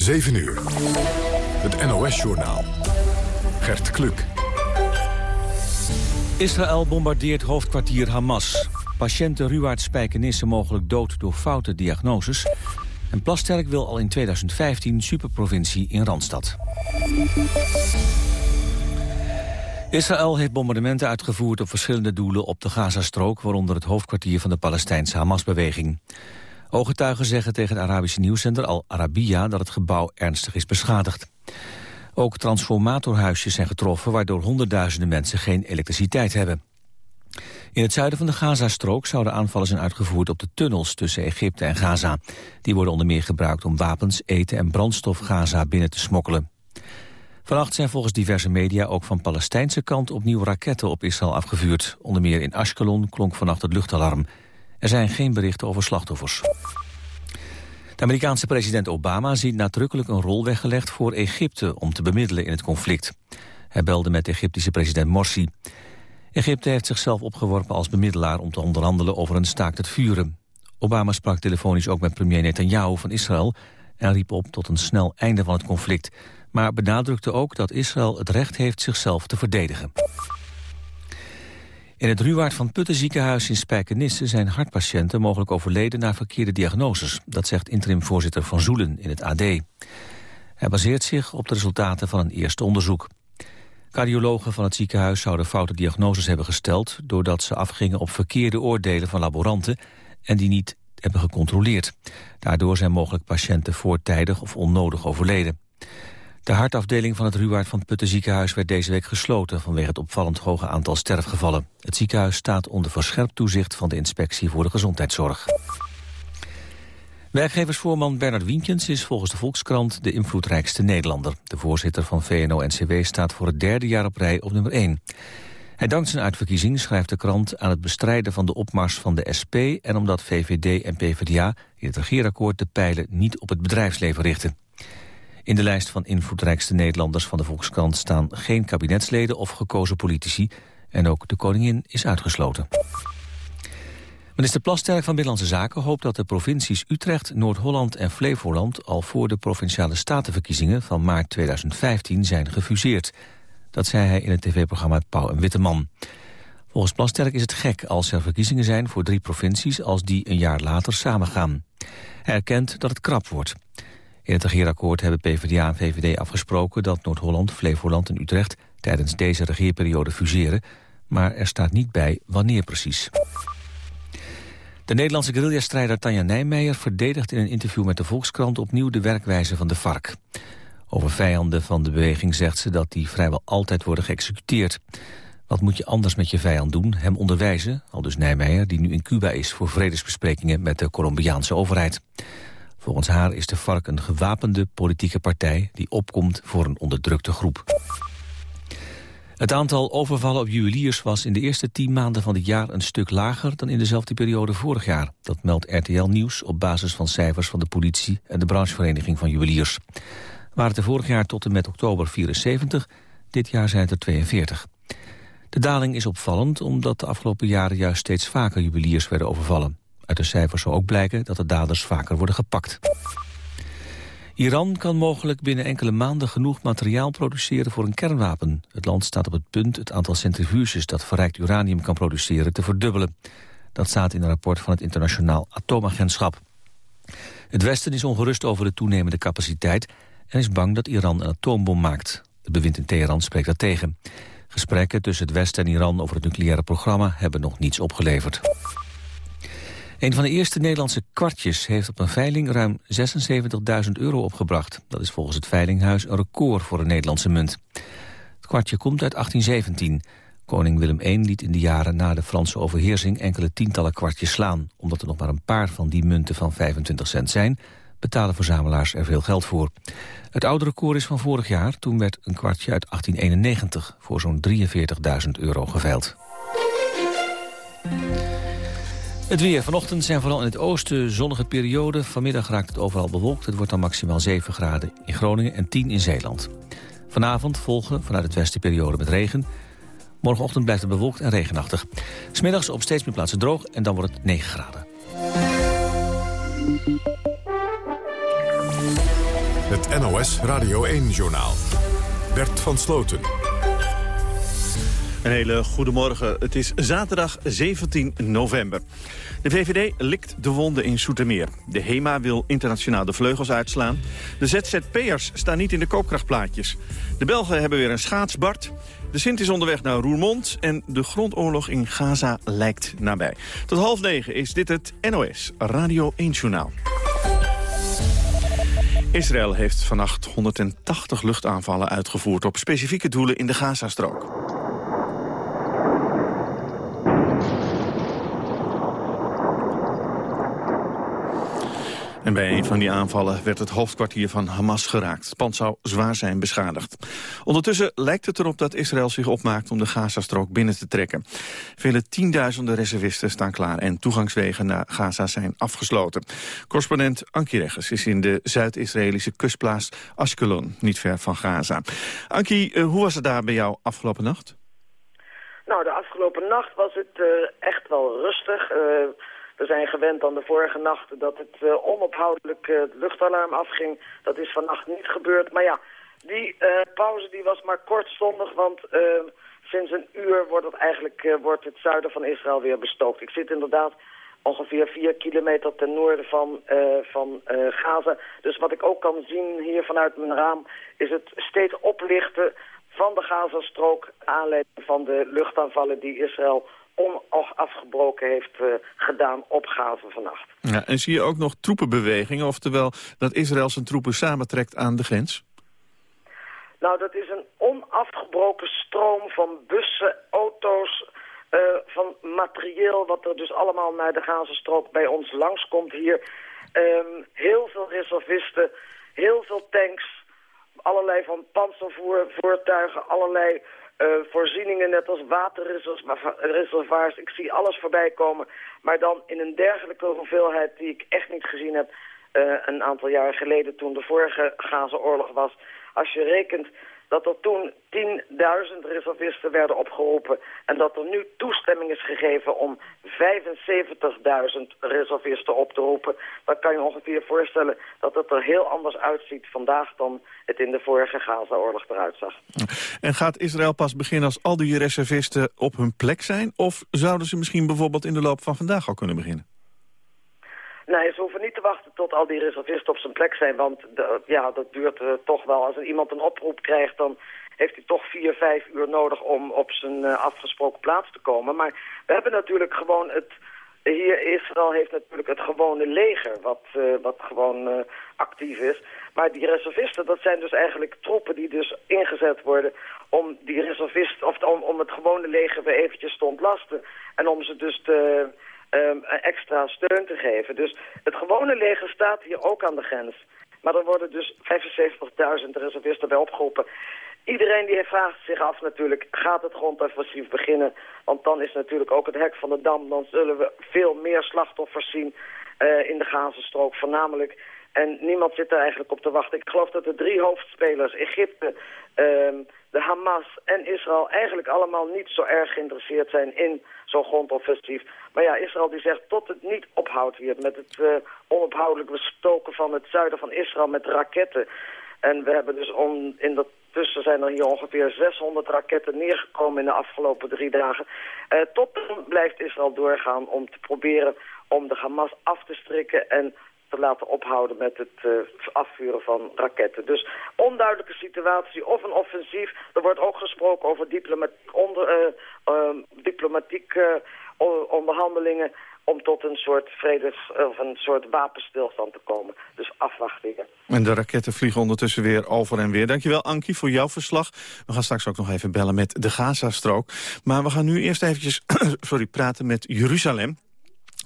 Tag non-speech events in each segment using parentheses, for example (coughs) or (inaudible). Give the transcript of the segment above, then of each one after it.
7 uur. Het NOS-journaal. Gert Kluk. Israël bombardeert hoofdkwartier Hamas. Patiënten Ruwaard Spijkenisse mogelijk dood door foute diagnoses. En Plasterk wil al in 2015 superprovincie in Randstad. Israël heeft bombardementen uitgevoerd op verschillende doelen op de Gazastrook... waaronder het hoofdkwartier van de Palestijnse Hamas-beweging. Ooggetuigen zeggen tegen het Arabische nieuwszender Al Arabiya... dat het gebouw ernstig is beschadigd. Ook transformatorhuisjes zijn getroffen... waardoor honderdduizenden mensen geen elektriciteit hebben. In het zuiden van de Gazastrook zouden aanvallen zijn uitgevoerd op de tunnels tussen Egypte en Gaza. Die worden onder meer gebruikt om wapens, eten en brandstof Gaza binnen te smokkelen. Vannacht zijn volgens diverse media ook van Palestijnse kant opnieuw raketten op Israël afgevuurd. Onder meer in Ashkelon klonk vannacht het luchtalarm. Er zijn geen berichten over slachtoffers. De Amerikaanse president Obama ziet nadrukkelijk een rol weggelegd voor Egypte om te bemiddelen in het conflict. Hij belde met Egyptische president Morsi. Egypte heeft zichzelf opgeworpen als bemiddelaar om te onderhandelen over een staakt het vuren. Obama sprak telefonisch ook met premier Netanyahu van Israël en riep op tot een snel einde van het conflict, maar benadrukte ook dat Israël het recht heeft zichzelf te verdedigen. In het Ruwaard van Putten ziekenhuis in Spijkenisse zijn hartpatiënten mogelijk overleden na verkeerde diagnoses. Dat zegt interim-voorzitter Van Zoelen in het AD. Hij baseert zich op de resultaten van een eerste onderzoek. Cardiologen van het ziekenhuis zouden foute diagnoses hebben gesteld... doordat ze afgingen op verkeerde oordelen van laboranten... en die niet hebben gecontroleerd. Daardoor zijn mogelijk patiënten voortijdig of onnodig overleden. De hartafdeling van het Ruwaard van Putten ziekenhuis werd deze week gesloten vanwege het opvallend hoge aantal sterfgevallen. Het ziekenhuis staat onder verscherpt toezicht van de Inspectie voor de Gezondheidszorg. Werkgeversvoorman Bernard Wientjens is volgens de Volkskrant de invloedrijkste Nederlander. De voorzitter van VNO-NCW staat voor het derde jaar op rij op nummer 1. Hij dankt zijn uitverkiezing, schrijft de krant, aan het bestrijden van de opmars van de SP... en omdat VVD en PvdA in het regeerakkoord de pijlen niet op het bedrijfsleven richten. In de lijst van invloedrijkste Nederlanders van de Volkskrant staan geen kabinetsleden of gekozen politici. En ook de koningin is uitgesloten. Minister Plasterk van Binnenlandse Zaken hoopt dat de provincies Utrecht, Noord-Holland en Flevoland al voor de provinciale statenverkiezingen van maart 2015 zijn gefuseerd. Dat zei hij in het tv-programma Pauw en Witteman. Volgens Plasterk is het gek als er verkiezingen zijn voor drie provincies als die een jaar later samengaan. Hij erkent dat het krap wordt. In het regeerakkoord hebben PvdA en VVD afgesproken dat Noord-Holland, Flevoland en Utrecht tijdens deze regeerperiode fuseren, maar er staat niet bij wanneer precies. De Nederlandse guerrillastrijder Tanja Nijmeijer verdedigt in een interview met de Volkskrant opnieuw de werkwijze van de FARC. Over vijanden van de beweging zegt ze dat die vrijwel altijd worden geëxecuteerd. Wat moet je anders met je vijand doen? Hem onderwijzen, al dus Nijmeijer, die nu in Cuba is voor vredesbesprekingen met de Colombiaanse overheid. Volgens haar is de FARC een gewapende politieke partij... die opkomt voor een onderdrukte groep. Het aantal overvallen op juweliers was in de eerste tien maanden van het jaar een stuk lager dan in dezelfde periode vorig jaar. Dat meldt RTL Nieuws op basis van cijfers van de politie en de branchevereniging van juweliers. Waren het vorig jaar tot en met oktober 74, dit jaar zijn het er 42. De daling is opvallend omdat de afgelopen jaren juist steeds vaker juweliers werden overvallen. Uit de cijfers zou ook blijken dat de daders vaker worden gepakt. Iran kan mogelijk binnen enkele maanden genoeg materiaal produceren voor een kernwapen. Het land staat op het punt het aantal centrifuges dat verrijkt uranium kan produceren te verdubbelen. Dat staat in een rapport van het Internationaal Atoomagentschap. Het Westen is ongerust over de toenemende capaciteit en is bang dat Iran een atoombom maakt. Het bewind in Teheran spreekt dat tegen. Gesprekken tussen het Westen en Iran over het nucleaire programma hebben nog niets opgeleverd. Een van de eerste Nederlandse kwartjes heeft op een veiling ruim 76.000 euro opgebracht. Dat is volgens het Veilinghuis een record voor een Nederlandse munt. Het kwartje komt uit 1817. Koning Willem I liet in de jaren na de Franse overheersing enkele tientallen kwartjes slaan. Omdat er nog maar een paar van die munten van 25 cent zijn, betalen verzamelaars er veel geld voor. Het oude record is van vorig jaar, toen werd een kwartje uit 1891 voor zo'n 43.000 euro geveild. Het weer. Vanochtend zijn vooral in het oosten zonnige perioden. Vanmiddag raakt het overal bewolkt. Het wordt dan maximaal 7 graden in Groningen en 10 in Zeeland. Vanavond volgen vanuit het westen periode met regen. Morgenochtend blijft het bewolkt en regenachtig. Smiddags op steeds meer plaatsen droog en dan wordt het 9 graden. Het NOS Radio 1-journaal. Bert van Sloten. Een hele goede morgen. Het is zaterdag 17 november. De VVD likt de wonden in Soetermeer. De HEMA wil internationaal de vleugels uitslaan. De ZZP'ers staan niet in de koopkrachtplaatjes. De Belgen hebben weer een schaatsbart. De Sint is onderweg naar Roermond en de grondoorlog in Gaza lijkt nabij. Tot half negen is dit het NOS Radio 1 Journaal. Israël heeft vannacht 180 luchtaanvallen uitgevoerd op specifieke doelen in de Gazastrook. En bij een van die aanvallen werd het hoofdkwartier van Hamas geraakt. Het pand zou zwaar zijn beschadigd. Ondertussen lijkt het erop dat Israël zich opmaakt om de Gazastrook binnen te trekken. Vele tienduizenden reservisten staan klaar en toegangswegen naar Gaza zijn afgesloten. Correspondent Anki Regges is in de Zuid-Israëlische kustplaats Ashkelon, niet ver van Gaza. Anki, eh, hoe was het daar bij jou afgelopen nacht? Nou, de afgelopen nacht was het uh, echt wel rustig. Uh, we zijn gewend aan de vorige nachten dat het uh, onophoudelijk uh, het luchtalarm afging. Dat is vannacht niet gebeurd. Maar ja, die uh, pauze die was maar kortstondig, want sinds een uur wordt het eigenlijk wordt het zuiden van Israël weer bestookt. Ik zit inderdaad ongeveer vier kilometer ten noorden van, van Gaza. Dus wat ik ook kan zien hier vanuit mijn raam is het steeds oplichten van de Gazastrook... aanleiding van de luchtaanvallen die Israël onafgebroken heeft uh, gedaan op Gaza vannacht. Ja, en zie je ook nog troepenbewegingen, oftewel dat Israël zijn troepen samentrekt aan de grens? Nou, dat is een onafgebroken stroom van bussen, auto's, uh, van materieel... wat er dus allemaal naar de Gazastrook bij ons langskomt hier. Um, heel veel reservisten, heel veel tanks, allerlei van panzervoertuigen, allerlei uh, voorzieningen, net als waterreservoirs. Ik zie alles voorbij komen. Maar dan in een dergelijke hoeveelheid die ik echt niet gezien heb... Uh, een aantal jaar geleden toen de vorige Gaza-oorlog was. Als je rekent dat er toen 10.000 reservisten werden opgeroepen... en dat er nu toestemming is gegeven om 75.000 reservisten op te roepen... dan kan je ongeveer voorstellen dat het er heel anders uitziet vandaag... dan het in de vorige Gaza-oorlog eruit zag. En gaat Israël pas beginnen als al die reservisten op hun plek zijn? Of zouden ze misschien bijvoorbeeld in de loop van vandaag al kunnen beginnen? Nee, ze hoeven niet te wachten tot al die reservisten op zijn plek zijn. Want de, ja, dat duurt uh, toch wel. Als iemand een oproep krijgt, dan heeft hij toch vier, vijf uur nodig om op zijn uh, afgesproken plaats te komen. Maar we hebben natuurlijk gewoon het... Hier Israël heeft natuurlijk het gewone leger, wat, uh, wat gewoon actief is. Maar die reservisten, dat zijn dus eigenlijk troepen die dus ingezet worden om die reservisten, of om, om het gewone leger weer eventjes te ontlasten. En om ze dus te um, extra steun te geven. Dus het gewone leger staat hier ook aan de grens. Maar er worden dus 75.000 reservisten bij opgeroepen. Iedereen die vraagt zich af natuurlijk, gaat het grondoffensief beginnen? Want dan is natuurlijk ook het hek van de dam. Dan zullen we veel meer slachtoffers zien uh, in de Gazastrook voornamelijk. En niemand zit er eigenlijk op te wachten. Ik geloof dat de drie hoofdspelers, Egypte, uh, de Hamas en Israël... eigenlijk allemaal niet zo erg geïnteresseerd zijn in zo'n grondoffensief. Maar ja, Israël die zegt tot het niet ophoudt hier... met het uh, onophoudelijk bestoken van het zuiden van Israël met raketten. En we hebben dus on, in dat Tussen zijn er hier ongeveer 600 raketten neergekomen in de afgelopen drie dagen. Uh, tot dan blijft Israël doorgaan om te proberen om de Hamas af te strikken en te laten ophouden met het uh, afvuren van raketten. Dus onduidelijke situatie of een offensief. Er wordt ook gesproken over diplomatiek, onder, uh, diplomatiek onderhandelingen om tot een soort vredes- of een soort wapenstilstand te komen. Dus afwachtingen. En de raketten vliegen ondertussen weer over en weer. Dankjewel Ankie voor jouw verslag. We gaan straks ook nog even bellen met de Gazastrook. Maar we gaan nu eerst eventjes (coughs) sorry, praten met Jeruzalem.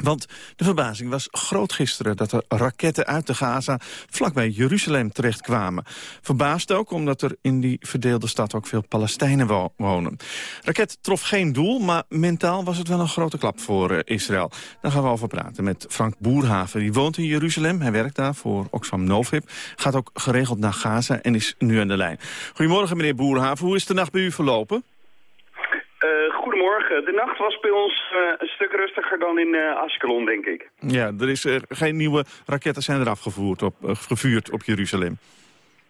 Want de verbazing was groot gisteren dat er raketten uit de Gaza vlakbij Jeruzalem terechtkwamen. Verbaasd ook omdat er in die verdeelde stad ook veel Palestijnen wonen. Raket trof geen doel, maar mentaal was het wel een grote klap voor uh, Israël. Daar gaan we over praten met Frank Boerhaven. Die woont in Jeruzalem, hij werkt daar voor Oxfam Novib. Gaat ook geregeld naar Gaza en is nu aan de lijn. Goedemorgen meneer Boerhaven, hoe is de nacht bij u verlopen? Goedemorgen. De nacht was bij ons uh, een stuk rustiger dan in uh, Askelon, denk ik. Ja, er is geen nieuwe raketten zijn er afgevoerd op, gevuurd op Jeruzalem.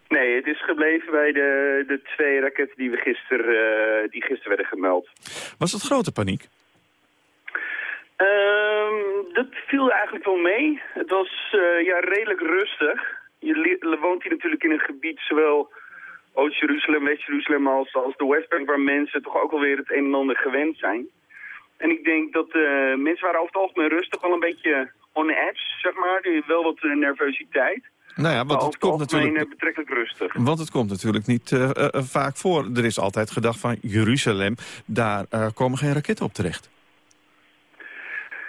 Nee, het is gebleven bij de, de twee raketten die, we gisteren, uh, die gisteren werden gemeld. Was het grote paniek? Um, dat viel eigenlijk wel mee. Het was ja, redelijk rustig. Je woont hier natuurlijk in een gebied, zowel Oost-Jeruzalem, West-Jeruzalem als, als de Westbank, waar mensen toch ook alweer het een en ander gewend zijn. En ik denk dat uh, mensen waren over het algemeen rustig, wel een beetje on edge, zeg maar. Wel wat nervositeit. Nou ja, want het komt natuurlijk eh, betrekkelijk rustig. Want het komt natuurlijk niet uh, uh, vaak voor. Er is altijd gedacht van Jeruzalem, daar komen geen raketten op terecht.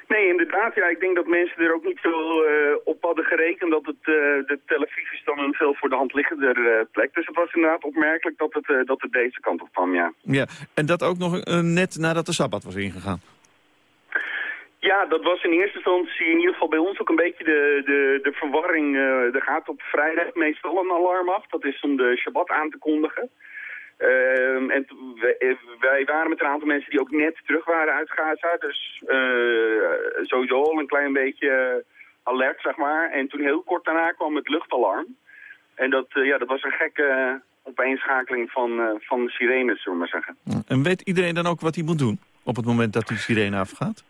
Nee, inderdaad. Ja, ik denk dat mensen er ook niet zo op hadden gerekend dat het, de televisie is dan een veel voor de hand liggender plek. Dus het was inderdaad opmerkelijk dat het, dat het deze kant op kwam, ja. Ja, en dat ook nog net nadat de Sabbat was ingegaan. Ja, dat was in eerste instantie in ieder geval bij ons ook een beetje de, de, de verwarring. Er gaat op vrijdag meestal een alarm af. Dat is om de Shabbat aan te kondigen. Uh, en wij, wij, waren met een aantal mensen die ook net terug waren uit Gaza. Dus uh, sowieso al een klein beetje alert, zeg maar. En toen heel kort daarna kwam het luchtalarm. En dat, ja, dat was een gekke opeenschakeling van, van de sirenes, zullen we maar zeggen. En weet iedereen dan ook wat hij moet doen op het moment dat die sirene afgaat?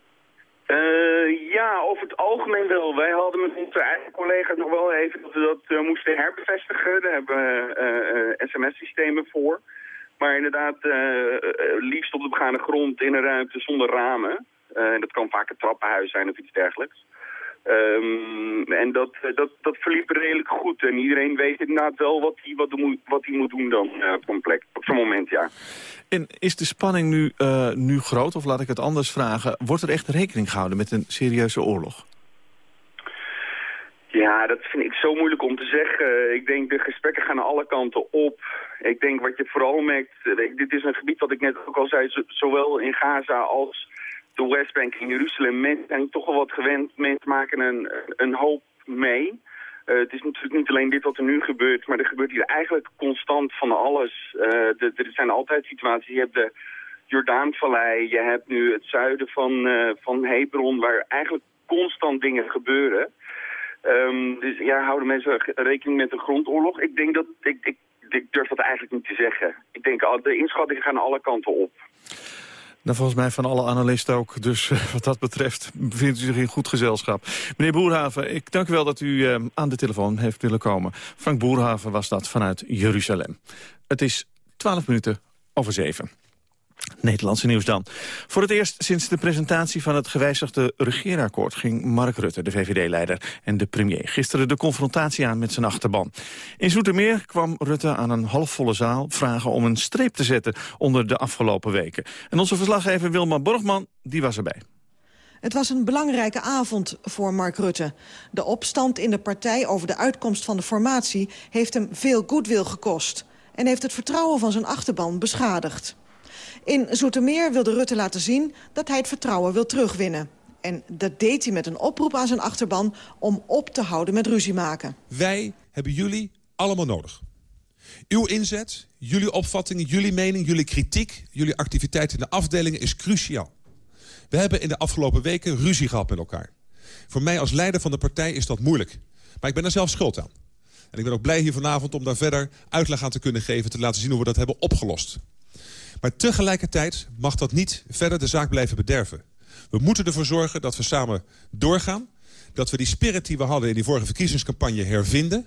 Ja, over het algemeen wel. Wij hadden met onze eigen collega's nog wel even dat we dat uh, moesten herbevestigen. Daar hebben we uh, sms-systemen voor. Maar inderdaad, liefst op de begane grond in een ruimte zonder ramen. En dat kan vaak een trappenhuis zijn of iets dergelijks. Um, en dat, dat, dat verliep redelijk goed. En iedereen weet inderdaad wel wat hij wat moet, wat moet doen dan op zo'n plek. Op zo'n moment, ja. En is de spanning nu, uh, nu groot, of laat ik het anders vragen... wordt er echt rekening gehouden met een serieuze oorlog? Ja, dat vind ik zo moeilijk om te zeggen. Ik denk de gesprekken gaan alle kanten op. Ik denk wat je vooral merkt... Dit is een gebied wat ik net ook al zei... zowel in Gaza als de Westbank in Jeruzalem. Mensen zijn toch wel wat gewend. Mensen maken een, een hoop mee... Uh, het is natuurlijk niet alleen dit wat er nu gebeurt, maar er gebeurt hier eigenlijk constant van alles. De, er zijn altijd situaties. Je hebt de Jordaanvallei, je hebt nu het zuiden van, uh, van Hebron, waar eigenlijk constant dingen gebeuren. Um, dus ja, houden mensen rekening met een grondoorlog? Ik denk dat, ik, ik, ik durf dat eigenlijk niet te zeggen. Ik denk, de inschattingen gaan alle kanten op. Nou, volgens mij van alle analisten ook. Dus uh, wat dat betreft bevindt u zich in goed gezelschap. Meneer Boerhaven, ik dank u wel dat u uh, aan de telefoon heeft willen komen. Frank Boerhaven was dat vanuit Jeruzalem. Het is 12 minuten over zeven. Nederlandse nieuws dan. Voor het eerst sinds de presentatie van het gewijzigde regeerakkoord... ging Mark Rutte, de VVD-leider, en de premier... gisteren de confrontatie aan met zijn achterban. In Zoetermeer kwam Rutte aan een halfvolle zaal... vragen om een streep te zetten onder de afgelopen weken. En onze verslaggever Wilma Borgman, die was erbij. Het was een belangrijke avond voor Mark Rutte. De opstand in de partij over de uitkomst van de formatie... heeft hem veel goodwill gekost... en heeft het vertrouwen van zijn achterban beschadigd. In Zoetermeer wilde Rutte laten zien dat hij het vertrouwen wil terugwinnen. En dat deed hij met een oproep aan zijn achterban om op te houden met ruzie maken. Wij hebben jullie allemaal nodig. Uw inzet, jullie opvattingen, jullie mening, jullie kritiek... jullie activiteit in de afdelingen is cruciaal. We hebben in de afgelopen weken ruzie gehad met elkaar. Voor mij als leider van de partij is dat moeilijk. Maar ik ben er zelf schuld aan. En ik ben ook blij hier vanavond om daar verder uitleg aan te kunnen geven... te laten zien hoe we dat hebben opgelost. Maar tegelijkertijd mag dat niet verder de zaak blijven bederven. We moeten ervoor zorgen dat we samen doorgaan. Dat we die spirit die we hadden in die vorige verkiezingscampagne hervinden.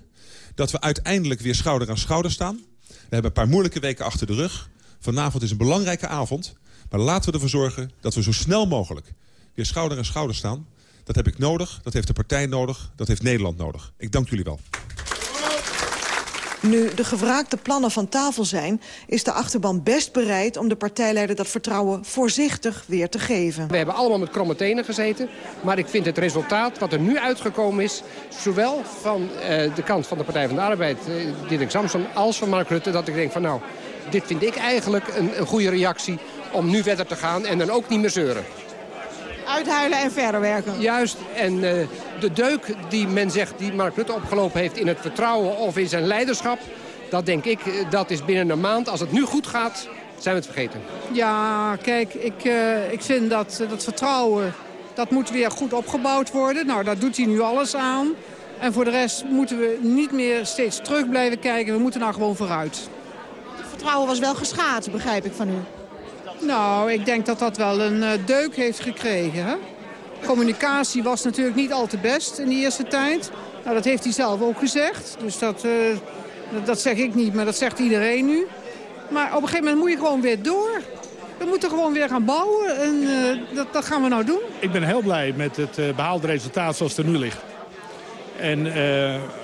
Dat we uiteindelijk weer schouder aan schouder staan. We hebben een paar moeilijke weken achter de rug. Vanavond is een belangrijke avond. Maar laten we ervoor zorgen dat we zo snel mogelijk weer schouder aan schouder staan. Dat heb ik nodig, dat heeft de partij nodig, dat heeft Nederland nodig. Ik dank jullie wel. Nu de gevraagde plannen van tafel zijn... is de achterban best bereid om de partijleider dat vertrouwen voorzichtig weer te geven. We hebben allemaal met kromme tenen gezeten. Maar ik vind het resultaat wat er nu uitgekomen is... zowel van uh, de kant van de Partij van de Arbeid, uh, Dirk Samson... als van Mark Rutte, dat ik denk van nou... dit vind ik eigenlijk een goede reactie om nu verder te gaan en dan ook niet meer zeuren uithuilen en verder werken. Juist, en uh, de deuk die men zegt die Mark Rutte opgelopen heeft in het vertrouwen of in zijn leiderschap... dat denk ik, eh, dat is binnen een maand, als het nu goed gaat, zijn we het vergeten. Ja, kijk, ik, uh, ik vind dat dat vertrouwen, dat moet weer goed opgebouwd worden. Nou, daar doet hij nu alles aan. En voor de rest moeten we niet meer steeds terug blijven kijken. We moeten nou gewoon vooruit. Het vertrouwen was wel geschaad, begrijp ik van u. Nou, ik denk dat dat wel een uh, deuk heeft gekregen. Hè? Communicatie was natuurlijk niet al te best in de eerste tijd. Nou, dat heeft hij zelf ook gezegd. Dus dat, uh, dat, dat zeg ik niet, maar dat zegt iedereen nu. Maar op een gegeven moment moet je gewoon weer door. We moeten gewoon weer gaan bouwen en uh, dat, dat, gaan we nou doen. Ik ben heel blij met het behaalde resultaat zoals het er nu ligt. En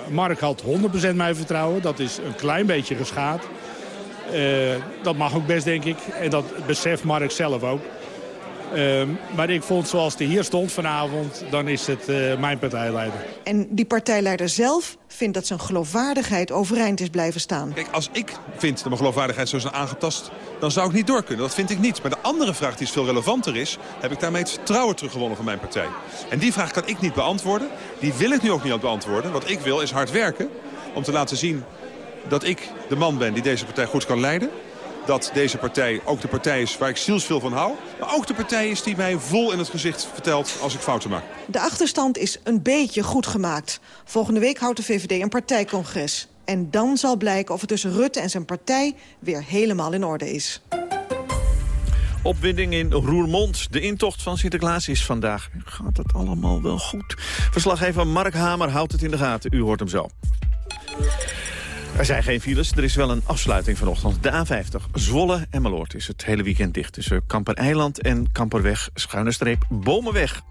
Mark had 100% mijn vertrouwen. Dat is een klein beetje geschaad. Dat mag ook best, denk ik. En dat beseft Mark zelf ook. Uh, maar ik vond zoals hij hier stond vanavond, dan is het uh, mijn partijleider. En die partijleider zelf vindt dat zijn geloofwaardigheid overeind is blijven staan. Kijk, als ik vind dat mijn geloofwaardigheid zo is aangetast, dan zou ik niet door kunnen. Dat vind ik niet. Maar de andere vraag die veel relevanter is, heb ik daarmee het vertrouwen teruggewonnen van mijn partij. En die vraag kan ik niet beantwoorden. Die wil ik nu ook niet aan beantwoorden. Wat ik wil is hard werken om te laten zien dat ik de man ben die deze partij goed kan leiden dat deze partij ook de partij is waar ik zielsveel van hou. Maar ook de partij is die mij vol in het gezicht vertelt als ik fouten maak. De achterstand is een beetje goed gemaakt. Volgende week houdt de VVD een partijcongres. En dan zal blijken of het tussen Rutte en zijn partij weer helemaal in orde is. Opwinding in Roermond. De intocht van Sinterklaas is vandaag. Gaat het allemaal wel goed? Verslaggever Mark Hamer houdt het in de gaten. U hoort hem zo. Er zijn geen files, er is wel een afsluiting vanochtend. De A50, Zwolle en Meloord is het hele weekend dicht... tussen Kamper Eiland en Kamperweg, schuine streep, Bomenweg.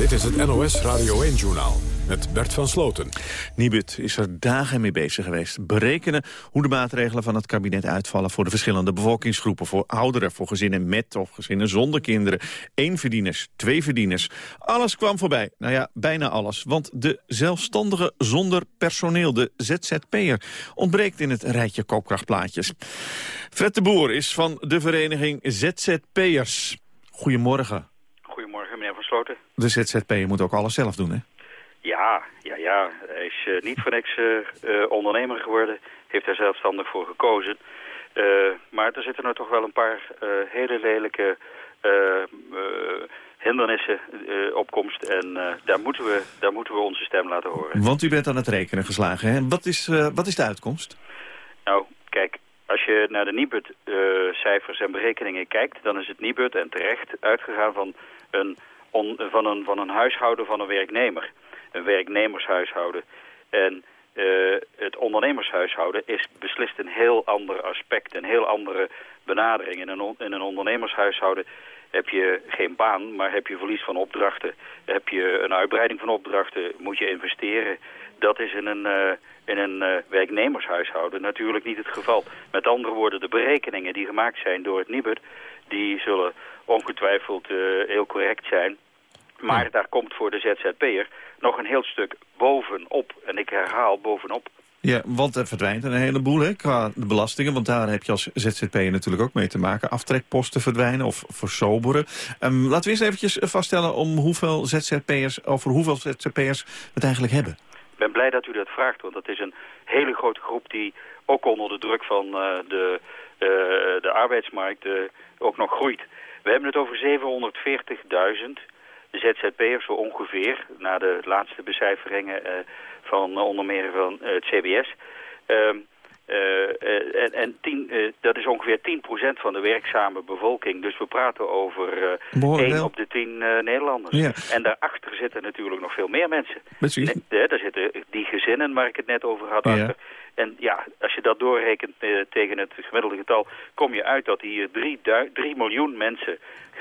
Dit is het NOS Radio 1-journaal met Bert van Sloten. Nibud is er dagen mee bezig geweest. Berekenen hoe de maatregelen van het kabinet uitvallen... voor de verschillende bevolkingsgroepen. Voor ouderen, voor gezinnen met of gezinnen zonder kinderen. Eén verdieners, twee verdieners. Alles kwam voorbij. Nou ja, bijna alles. Want de zelfstandige zonder personeel, de ZZP'er... ontbreekt in het rijtje koopkrachtplaatjes. Fred de Boer is van de vereniging ZZP'ers. Goedemorgen. Goedemorgen, meneer Van Sloten. De ZZP'er moet ook alles zelf doen, hè? Ja, ja, ja. Hij is uh, niet voor niks uh, ondernemer geworden. Heeft daar zelfstandig voor gekozen. Uh, maar er zitten er toch wel een paar hele lelijke hindernissen op komst. En daar, moeten we, daar moeten we onze stem laten horen. Want u bent aan het rekenen geslagen, hè? Wat is, wat is de uitkomst? Nou, kijk, als je naar de Nibud-cijfers en berekeningen kijkt... dan is het Nibud en terecht uitgegaan van een, on, van, een, van een huishouden van een werknemer een werknemershuishouden. En uh, het ondernemershuishouden is beslist een heel ander aspect, een heel andere benadering. In een, in een ondernemershuishouden heb je geen baan, maar heb je verlies van opdrachten. Heb je een uitbreiding van opdrachten, moet je investeren. Dat is in een, uh, in een uh, werknemershuishouden natuurlijk niet het geval. Met andere woorden, de berekeningen die gemaakt zijn door het NIBUD... die zullen ongetwijfeld heel correct zijn. Maar daar komt voor de ZZP'er nog een heel stuk bovenop. En ik herhaal bovenop. Ja, want er verdwijnt een heleboel hè, qua de belastingen. Want daar heb je als ZZP'er natuurlijk ook mee te maken. Aftrekposten verdwijnen of versoberen. Um, laten we eens eventjes vaststellen om hoeveel ZZP'ers, over hoeveel ZZP'ers we het eigenlijk hebben. Ik ben blij dat u dat vraagt, want dat is een hele grote groep die ook onder de druk van uh, de, uh, de arbeidsmarkt uh, ook nog groeit. We hebben het over 740.000 ZZP'ers zo ongeveer, na de laatste becijferingen uh, van uh, onder meer van uh, het CBS. Ehm, en en tien, dat is ongeveer 10% van de werkzame bevolking. Dus we praten over uh, 1 op de 10 Nederlanders. Ja. En daarachter zitten natuurlijk nog veel meer mensen. Precies. Daar zitten die gezinnen waar ik het net over had. Ja. En ja, als je dat doorrekent tegen het gemiddelde getal... kom je uit dat hier 3 miljoen mensen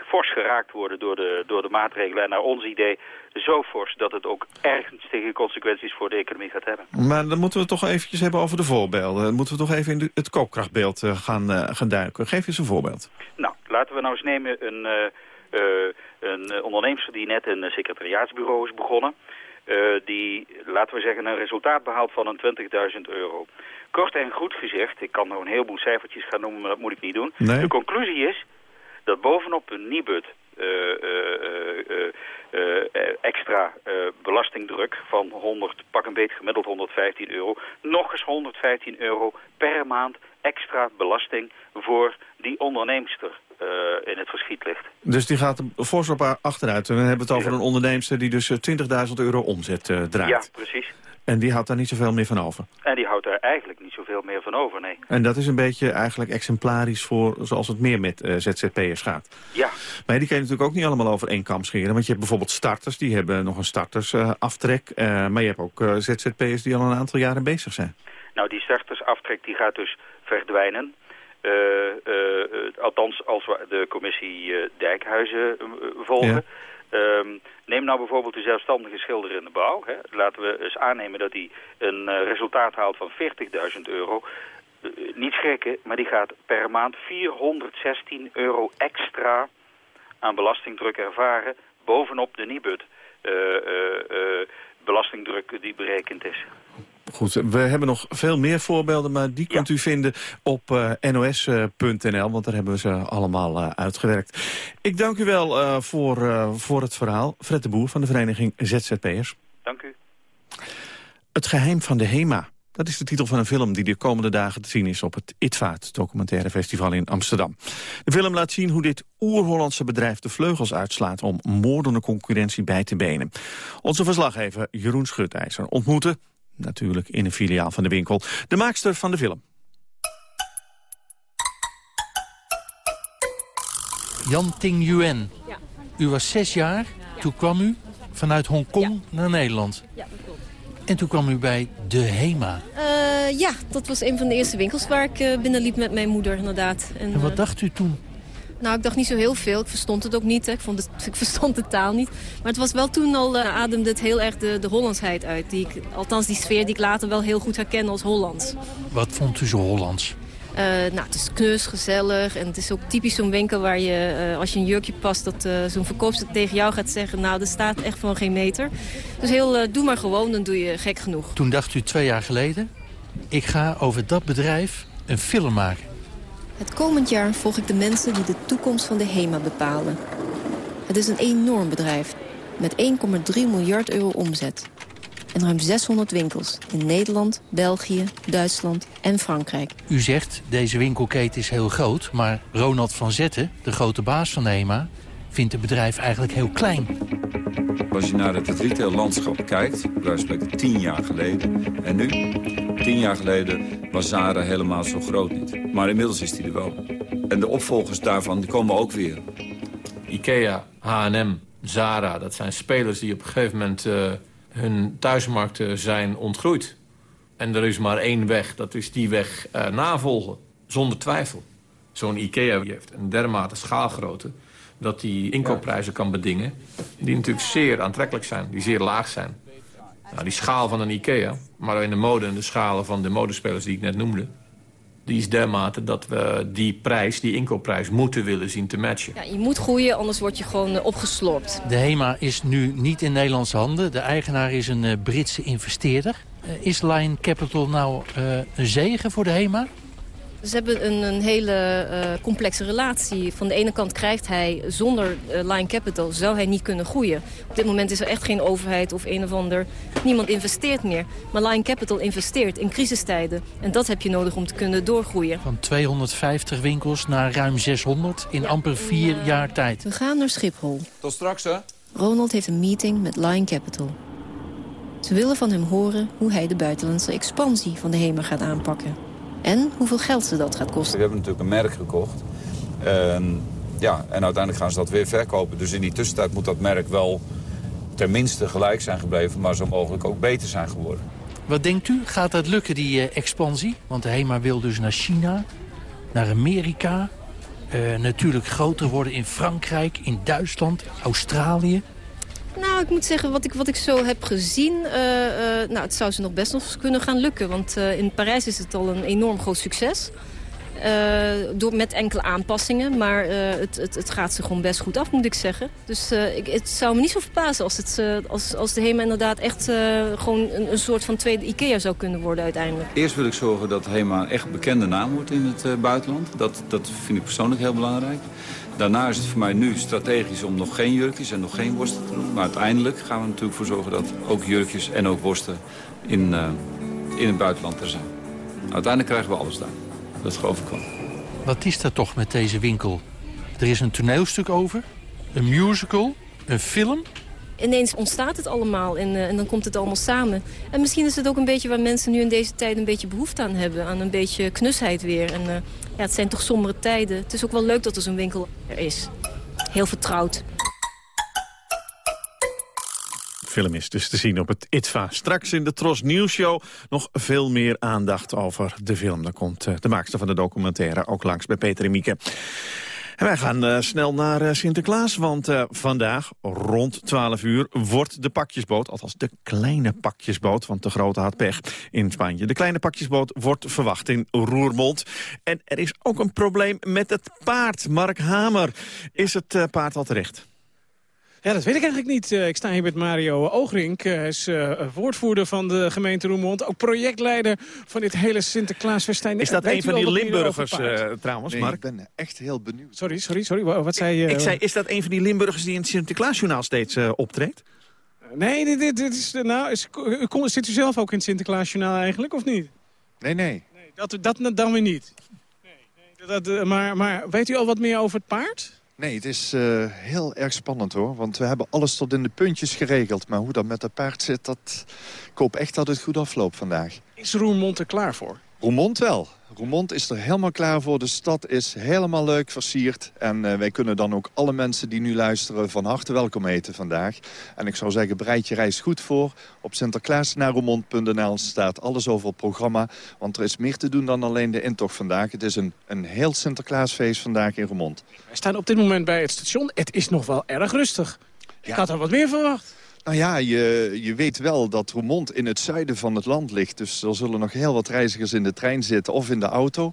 fors geraakt worden door de, door de maatregelen. En naar ons idee zo fors dat het ook ernstige consequenties voor de economie gaat hebben. Maar dan moeten we het toch eventjes hebben over de voorbeelden. Dan moeten we toch even in de, het koopkrachtbeeld uh, gaan, uh, gaan duiken. Geef eens een voorbeeld. Nou, laten we nou eens nemen een, uh, een ondernemer die net een secretariaatsbureau is begonnen. Die, laten we zeggen, een resultaat behaalt van een 20.000 euro. Kort en goed gezegd, ik kan nou een heleboel cijfertjes gaan noemen, maar dat moet ik niet doen. Nee. De conclusie is, dat bovenop een Nibud extra belastingdruk van 100, pak een beetje gemiddeld 115 euro. Nog eens 115 euro per maand extra belasting voor die onderneemster in het verschiet ligt. Dus die gaat fors op achteruit. En dan hebben we het over een onderneemster die dus 20.000 euro omzet draait. Ja, precies. En die houdt daar niet zoveel meer van over? En die houdt daar eigenlijk niet zoveel meer van over, nee. En dat is een beetje eigenlijk exemplarisch voor zoals het meer met uh, ZZP'ers gaat. Ja. Maar die kan je natuurlijk ook niet allemaal over één kam scheren. Want je hebt bijvoorbeeld starters, die hebben nog een startersaftrek. Uh, maar je hebt ook ZZP'ers die al een aantal jaren bezig zijn. Nou, die startersaftrek die gaat dus verdwijnen. althans, als we de commissie Dijkhuizen volgen... Ja. Um, neem nou bijvoorbeeld de zelfstandige schilder in de bouw. Hè. Laten we eens aannemen dat hij een resultaat haalt van 40.000 euro. Niet schrikken, maar die gaat per maand 416 euro extra aan belastingdruk ervaren... bovenop de Nibud belastingdruk die berekend is. Goed, we hebben nog veel meer voorbeelden, maar die kunt u vinden op uh, nos.nl, want daar hebben we ze allemaal uh, uitgewerkt. Ik dank u wel uh, voor, voor het verhaal. Fred de Boer van de vereniging ZZP'ers. Dank u. Het geheim van de HEMA. Dat is de titel van een film die de komende dagen te zien is op het ITVAAT, documentaire festival in Amsterdam. De film laat zien hoe dit oer-Hollandse bedrijf de vleugels uitslaat om moordende concurrentie bij te benen. Onze verslaggever Jeroen Schutijzer ontmoette natuurlijk in een filiaal van de winkel. De maakster van de film. Jan Ting Yuen. U was zes jaar. Toen kwam u vanuit Hongkong naar Nederland. Ja, dat klopt. En toen kwam u bij De Hema. Uh, ja, dat was een van de eerste winkels waar ik uh, binnenliep met mijn moeder, inderdaad. En, en wat uh, dacht u toen? Nou, ik dacht niet zo heel veel. Ik verstond het ook niet. Hè. Ik, vond het, (laughs) ik verstond de taal niet. Maar het was wel toen al, uh, ademde het heel erg de, de Hollandsheid uit. Die ik, althans, die sfeer die ik later wel heel goed herkende als Hollands. Wat vond u zo Hollands? Uh, nou, het is knus, gezellig. En het is ook typisch zo'n winkel waar je, uh, als je een jurkje past... dat uh, zo'n verkoopster tegen jou gaat zeggen... nou, er staat echt van geen meter. Dus heel, doe maar gewoon, dan doe je gek genoeg. Toen dacht u twee jaar geleden... ik ga over dat bedrijf een film maken. Het komend jaar volg ik de mensen die de toekomst van de HEMA bepalen. Het is een enorm bedrijf met 1,3 miljard euro omzet. En ruim 600 winkels in Nederland, België, Duitsland en Frankrijk. U zegt, deze winkelketen is heel groot... maar Ronald van Zetten, de grote baas van de HEMA... vindt het bedrijf eigenlijk heel klein. Als je naar het retaillandschap kijkt, spreken tien jaar geleden en nu... tien jaar geleden was Zara helemaal zo groot niet. Maar inmiddels is die er wel. En de opvolgers daarvan die komen ook weer. Ikea, H&M, Zara, dat zijn spelers die op een gegeven moment... Uh, hun thuismarkten zijn ontgroeid. En er is maar één weg, dat is die weg uh, navolgen. Zonder twijfel. Zo'n Ikea heeft een dermate schaalgrootte dat die inkoopprijzen kan bedingen... die natuurlijk zeer aantrekkelijk zijn, die zeer laag zijn. Nou, die schaal van een IKEA, maar in de mode en de schalen van de modespelers die ik net noemde... die is dermate dat we die prijs, die inkoopprijs, moeten willen zien te matchen. Ja, je moet groeien, anders word je gewoon uh, opgeslopt. De HEMA is nu niet in Nederlandse handen. De eigenaar is een uh, Britse investeerder. Uh, is Lion Capital nou een zegen voor de HEMA? Ze hebben een, een hele uh, complexe relatie. Van de ene kant krijgt hij zonder uh, Line Capital zou hij niet kunnen groeien. Op dit moment is er echt geen overheid of een of ander. Niemand investeert meer. Maar Line Capital investeert in crisistijden. En dat heb je nodig om te kunnen doorgroeien. Van 250 winkels naar ruim 600 in ja. amper vier uh, jaar tijd. We gaan naar Schiphol. Tot straks, hè? Ronald heeft een meeting met Line Capital. Ze willen van hem horen hoe hij de buitenlandse expansie van de HEMA gaat aanpakken. En hoeveel geld ze dat gaat kosten. We hebben natuurlijk een merk gekocht. En, ja, en uiteindelijk gaan ze dat weer verkopen. Dus in die tussentijd moet dat merk wel tenminste gelijk zijn gebleven... maar zo mogelijk ook beter zijn geworden. Wat denkt u? Gaat dat lukken, die uh, expansie? Want de HEMA wil dus naar China, naar Amerika... Uh, natuurlijk groter worden in Frankrijk, in Duitsland, Australië. Nou, ik moet zeggen, wat ik, wat ik zo heb gezien... Uh, uh, nou, het zou ze nog best nog kunnen gaan lukken. Want uh, in Parijs is het al een enorm groot succes. Uh, door, met enkele aanpassingen. Maar uh, het, het, het, gaat zich gewoon best goed af, moet ik zeggen. Dus uh, ik, het zou me niet zo verbazen als, het, als, als de HEMA inderdaad echt gewoon een, een, soort van tweede IKEA zou kunnen worden uiteindelijk. Eerst wil ik zorgen dat HEMA een echt bekende naam wordt in het buitenland. Dat, dat vind ik persoonlijk heel belangrijk. Daarna is het voor mij nu strategisch om nog geen jurkjes en nog geen worsten te doen. Maar uiteindelijk gaan we natuurlijk voor zorgen dat ook jurkjes en ook worsten in, in het buitenland er zijn. Uiteindelijk krijgen we alles daar. Dat geloof ik wel. Wat is dat toch met deze winkel? Er is een toneelstuk over, een musical, een film. Ineens ontstaat het allemaal en, uh, en, dan komt het allemaal samen. En misschien is het ook een beetje waar mensen nu in deze tijd een beetje behoefte aan hebben. Aan een beetje knusheid weer. En uh, ja, het zijn toch sombere tijden. Het is ook wel leuk dat er zo'n winkel er is. Heel vertrouwd film is dus te zien op het ITVA. Straks in de Tros Nieuws Show nog veel meer aandacht over de film. Daar komt eh, de maakster van de documentaire ook langs bij Peter en Mieke. En wij gaan uh, snel naar uh, Sinterklaas, want vandaag rond 12 uur wordt de pakjesboot, althans de kleine pakjesboot, want de grote had pech in Spanje. De kleine pakjesboot wordt verwacht in Roermond. En er is ook een probleem met het paard. Mark Hamer, is het paard al terecht? Ja, dat weet ik eigenlijk niet. Eh, ik sta hier met Mario Ogrink. Hij is uh, woordvoerder van de gemeente Roermond. Ook projectleider van dit hele Sinterklaasfestijn. Is dat een van die Limburgers uh, trouwens, nee, Mark? ik ben echt heel benieuwd. Sorry, sorry, sorry. Wat zei je? Ik zei, is dat een van die Limburgers die in het Sinterklaasjournaal steeds optreedt? Nee, dit, dit, dit is... Nou, is, zit u zelf ook in het Sinterklaasjournaal eigenlijk, of niet? Nee, nee. nee dat, dat dan weer niet. Nee, nee, dat, maar, maar weet u al wat meer over het paard? Nee, het is uh, heel erg spannend hoor. Want we hebben alles tot in de puntjes geregeld. Maar hoe dat met de paard zit, dat... ik hoop echt dat het goed afloopt vandaag. Is Roermond er klaar voor? Roermond wel. Roermond is er helemaal klaar voor. De stad is helemaal leuk versierd. En uh, wij kunnen dan ook alle mensen die nu luisteren van harte welkom heten vandaag. En ik zou zeggen, bereid je reis goed voor. Op sinterklaasnaarroermond.nl staat alles over het programma. Want er is meer te doen dan alleen de intocht vandaag. Het is een, een heel Sinterklaasfeest vandaag in Roermond. Wij staan op dit moment bij het station. Het is nog wel erg rustig. Ik had er wat meer verwacht. Nou ja, je, je weet wel dat Roermond in het zuiden van het land ligt. Dus er zullen nog heel wat reizigers in de trein zitten of in de auto.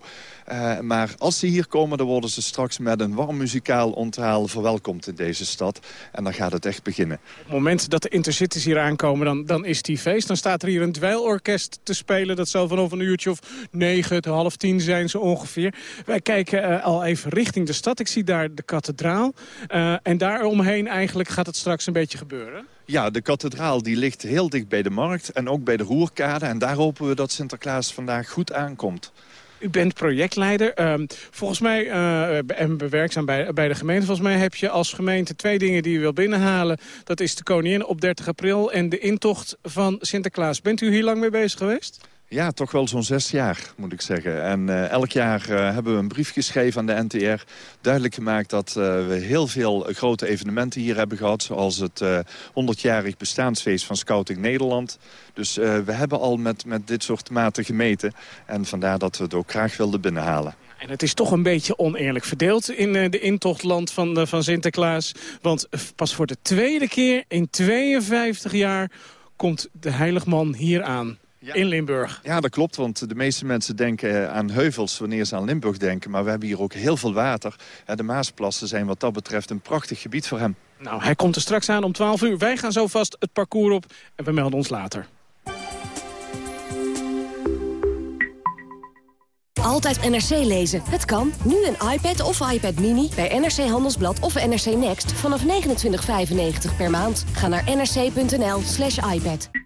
Uh, maar als ze hier komen, dan worden ze straks met een warm muzikaal onthaal verwelkomd in deze stad. En dan gaat het echt beginnen. Op het moment dat de intercities hier aankomen, dan, dan is die feest. Dan staat er hier een dweilorkest te spelen. Dat zal vanaf een uurtje of negen, half tien zijn zo ongeveer. Wij kijken uh, al even richting de stad. Ik zie daar de kathedraal. Uh, en daaromheen eigenlijk gaat het straks een beetje gebeuren. Ja, de kathedraal die ligt heel dicht bij de markt en ook bij de Roerkade. En daar hopen we dat Sinterklaas vandaag goed aankomt. U bent projectleider. Uh, volgens mij, uh, en bewerkzaam bij, bij de gemeente... volgens mij heb je als gemeente twee dingen die je wil binnenhalen. Dat is de koningin op 30 april en de intocht van Sinterklaas. Bent u hier lang mee bezig geweest? Ja, toch wel zo'n zes jaar, moet ik zeggen. En uh, elk jaar uh, hebben we een brief geschreven aan de NTR. Duidelijk gemaakt dat uh, we heel veel grote evenementen hier hebben gehad. Zoals het 100-jarig bestaansfeest van Scouting Nederland. Dus we hebben al met, met dit soort maten gemeten. En vandaar dat we het ook graag wilden binnenhalen. En het is toch een beetje oneerlijk verdeeld in de intochtland van, van Sinterklaas. Want pas voor de tweede keer in 52 jaar komt de heiligman hier aan. Ja. In Limburg. Ja, dat klopt, want de meeste mensen denken aan heuvels wanneer ze aan Limburg denken. Maar we hebben hier ook heel veel water. De Maasplassen zijn wat dat betreft een prachtig gebied voor hem. Nou, hij komt er straks aan om 12 uur. Wij gaan zo vast het parcours op en we melden ons later. Altijd NRC lezen. Het kan. Nu een iPad of iPad Mini bij NRC Handelsblad of NRC Next vanaf 29,95 per maand. Ga naar nrc.nl slash iPad.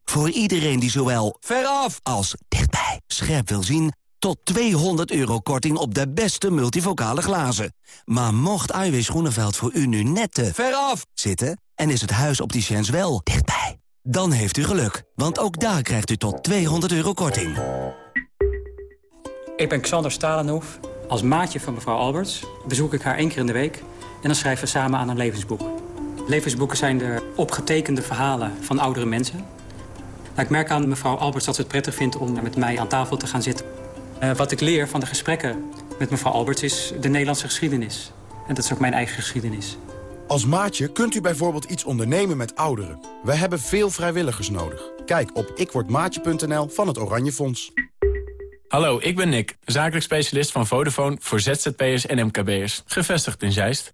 Voor iedereen die zowel veraf als dichtbij scherp wil zien... tot 200 euro korting op de beste multivocale glazen. Maar mocht Iwis Groeneveld voor u nu net te veraf zitten... en is het huis op die chance wel dichtbij... dan heeft u geluk, want ook daar krijgt u tot 200 euro korting. Ik ben Xander Stalenhoef Als maatje van mevrouw Alberts bezoek ik haar één keer in de week... en dan schrijven we samen aan een levensboek. Levensboeken zijn de opgetekende verhalen van oudere mensen. Ik merk aan mevrouw Alberts dat ze het prettig vindt om met mij aan tafel te gaan zitten. Uh, wat ik leer van de gesprekken met mevrouw Alberts is de Nederlandse geschiedenis. En dat is ook mijn eigen geschiedenis. Als maatje kunt u bijvoorbeeld iets ondernemen met ouderen. We hebben veel vrijwilligers nodig. Kijk op ikwordmaatje.nl van het Oranje Fonds. Hallo, ik ben Nick, zakelijk specialist van Vodafone voor ZZP'ers en MKB'ers. Gevestigd in Zeist.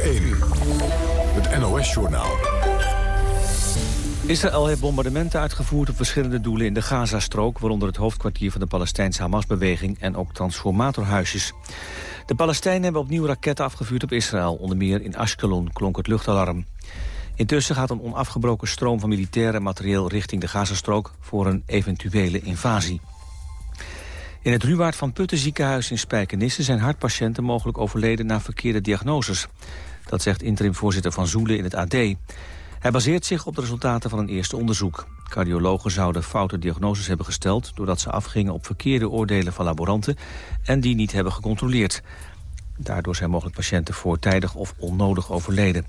het Israël heeft bombardementen uitgevoerd op verschillende doelen in de Gazastrook... waaronder het hoofdkwartier van de Palestijnse Hamas-beweging en ook transformatorhuisjes. De Palestijnen hebben opnieuw raketten afgevuurd op Israël. Onder meer in Ashkelon klonk het luchtalarm. Intussen gaat een onafgebroken stroom van militair en materieel richting de Gazastrook... voor een eventuele invasie. In het Ruwaard van Putten ziekenhuis in Spijkenisse zijn hartpatiënten mogelijk overleden na verkeerde diagnoses. Dat zegt interim-voorzitter Van Zoelen in het AD. Hij baseert zich op de resultaten van een eerste onderzoek. Cardiologen zouden foute diagnoses hebben gesteld... doordat ze afgingen op verkeerde oordelen van laboranten... en die niet hebben gecontroleerd. Daardoor zijn mogelijk patiënten voortijdig of onnodig overleden.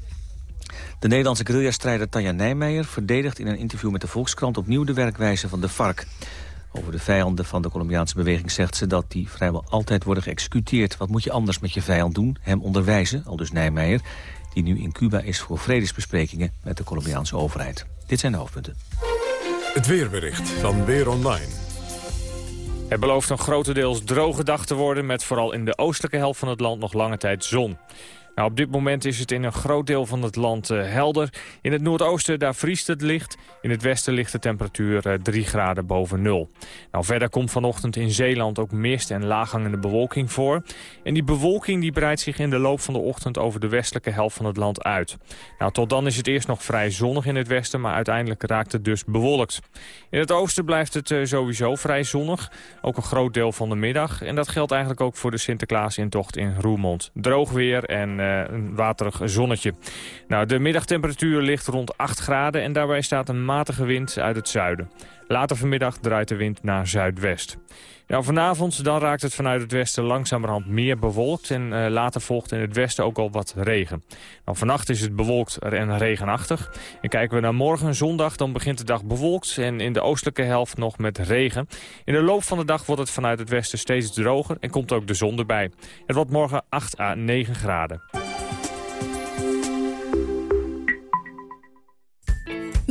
De Nederlandse guerrilla-strijder Tanja Nijmeijer verdedigt in een interview met de Volkskrant opnieuw de werkwijze van de FARC. Over de vijanden van de Colombiaanse beweging zegt ze dat die vrijwel altijd worden geëxecuteerd. Wat moet je anders met je vijand doen? Hem onderwijzen, al dus Nijmeijer, die nu in Cuba is voor vredesbesprekingen met de Colombiaanse overheid. Dit zijn de hoofdpunten. Het weerbericht van Weer Online. Het belooft een grotendeels droge dag te worden... met vooral in de oostelijke helft van het land nog lange tijd zon. Nou, op dit moment is het in een groot deel van het land uh, helder. In het noordoosten daar vriest het licht. In het westen ligt de temperatuur uh, 3 graden boven nul. Nou, verder komt vanochtend in Zeeland ook mist en laaghangende bewolking voor. En die bewolking die breidt zich in de loop van de ochtend over de westelijke helft van het land uit. Nou, tot dan is het eerst nog vrij zonnig in het westen, maar uiteindelijk raakt het dus bewolkt. In het oosten blijft het uh, sowieso vrij zonnig. Ook een groot deel van de middag. En dat geldt eigenlijk ook voor de Sinterklaasintocht in Roermond. Droog weer en een waterig zonnetje. Nou, de middagtemperatuur ligt rond 8 graden en daarbij staat een matige wind uit het zuiden. Later vanmiddag draait de wind naar zuidwest. Vanavond dan raakt het vanuit het westen langzamerhand meer bewolkt... en uh, later volgt in het westen ook al wat regen. Nou, vannacht is het bewolkt en regenachtig. En kijken we naar morgen, zondag, dan begint de dag bewolkt... en in de oostelijke helft nog met regen. In de loop van de dag wordt het vanuit het westen steeds droger... en komt ook de zon erbij. Het wordt morgen 8 à 9 graden.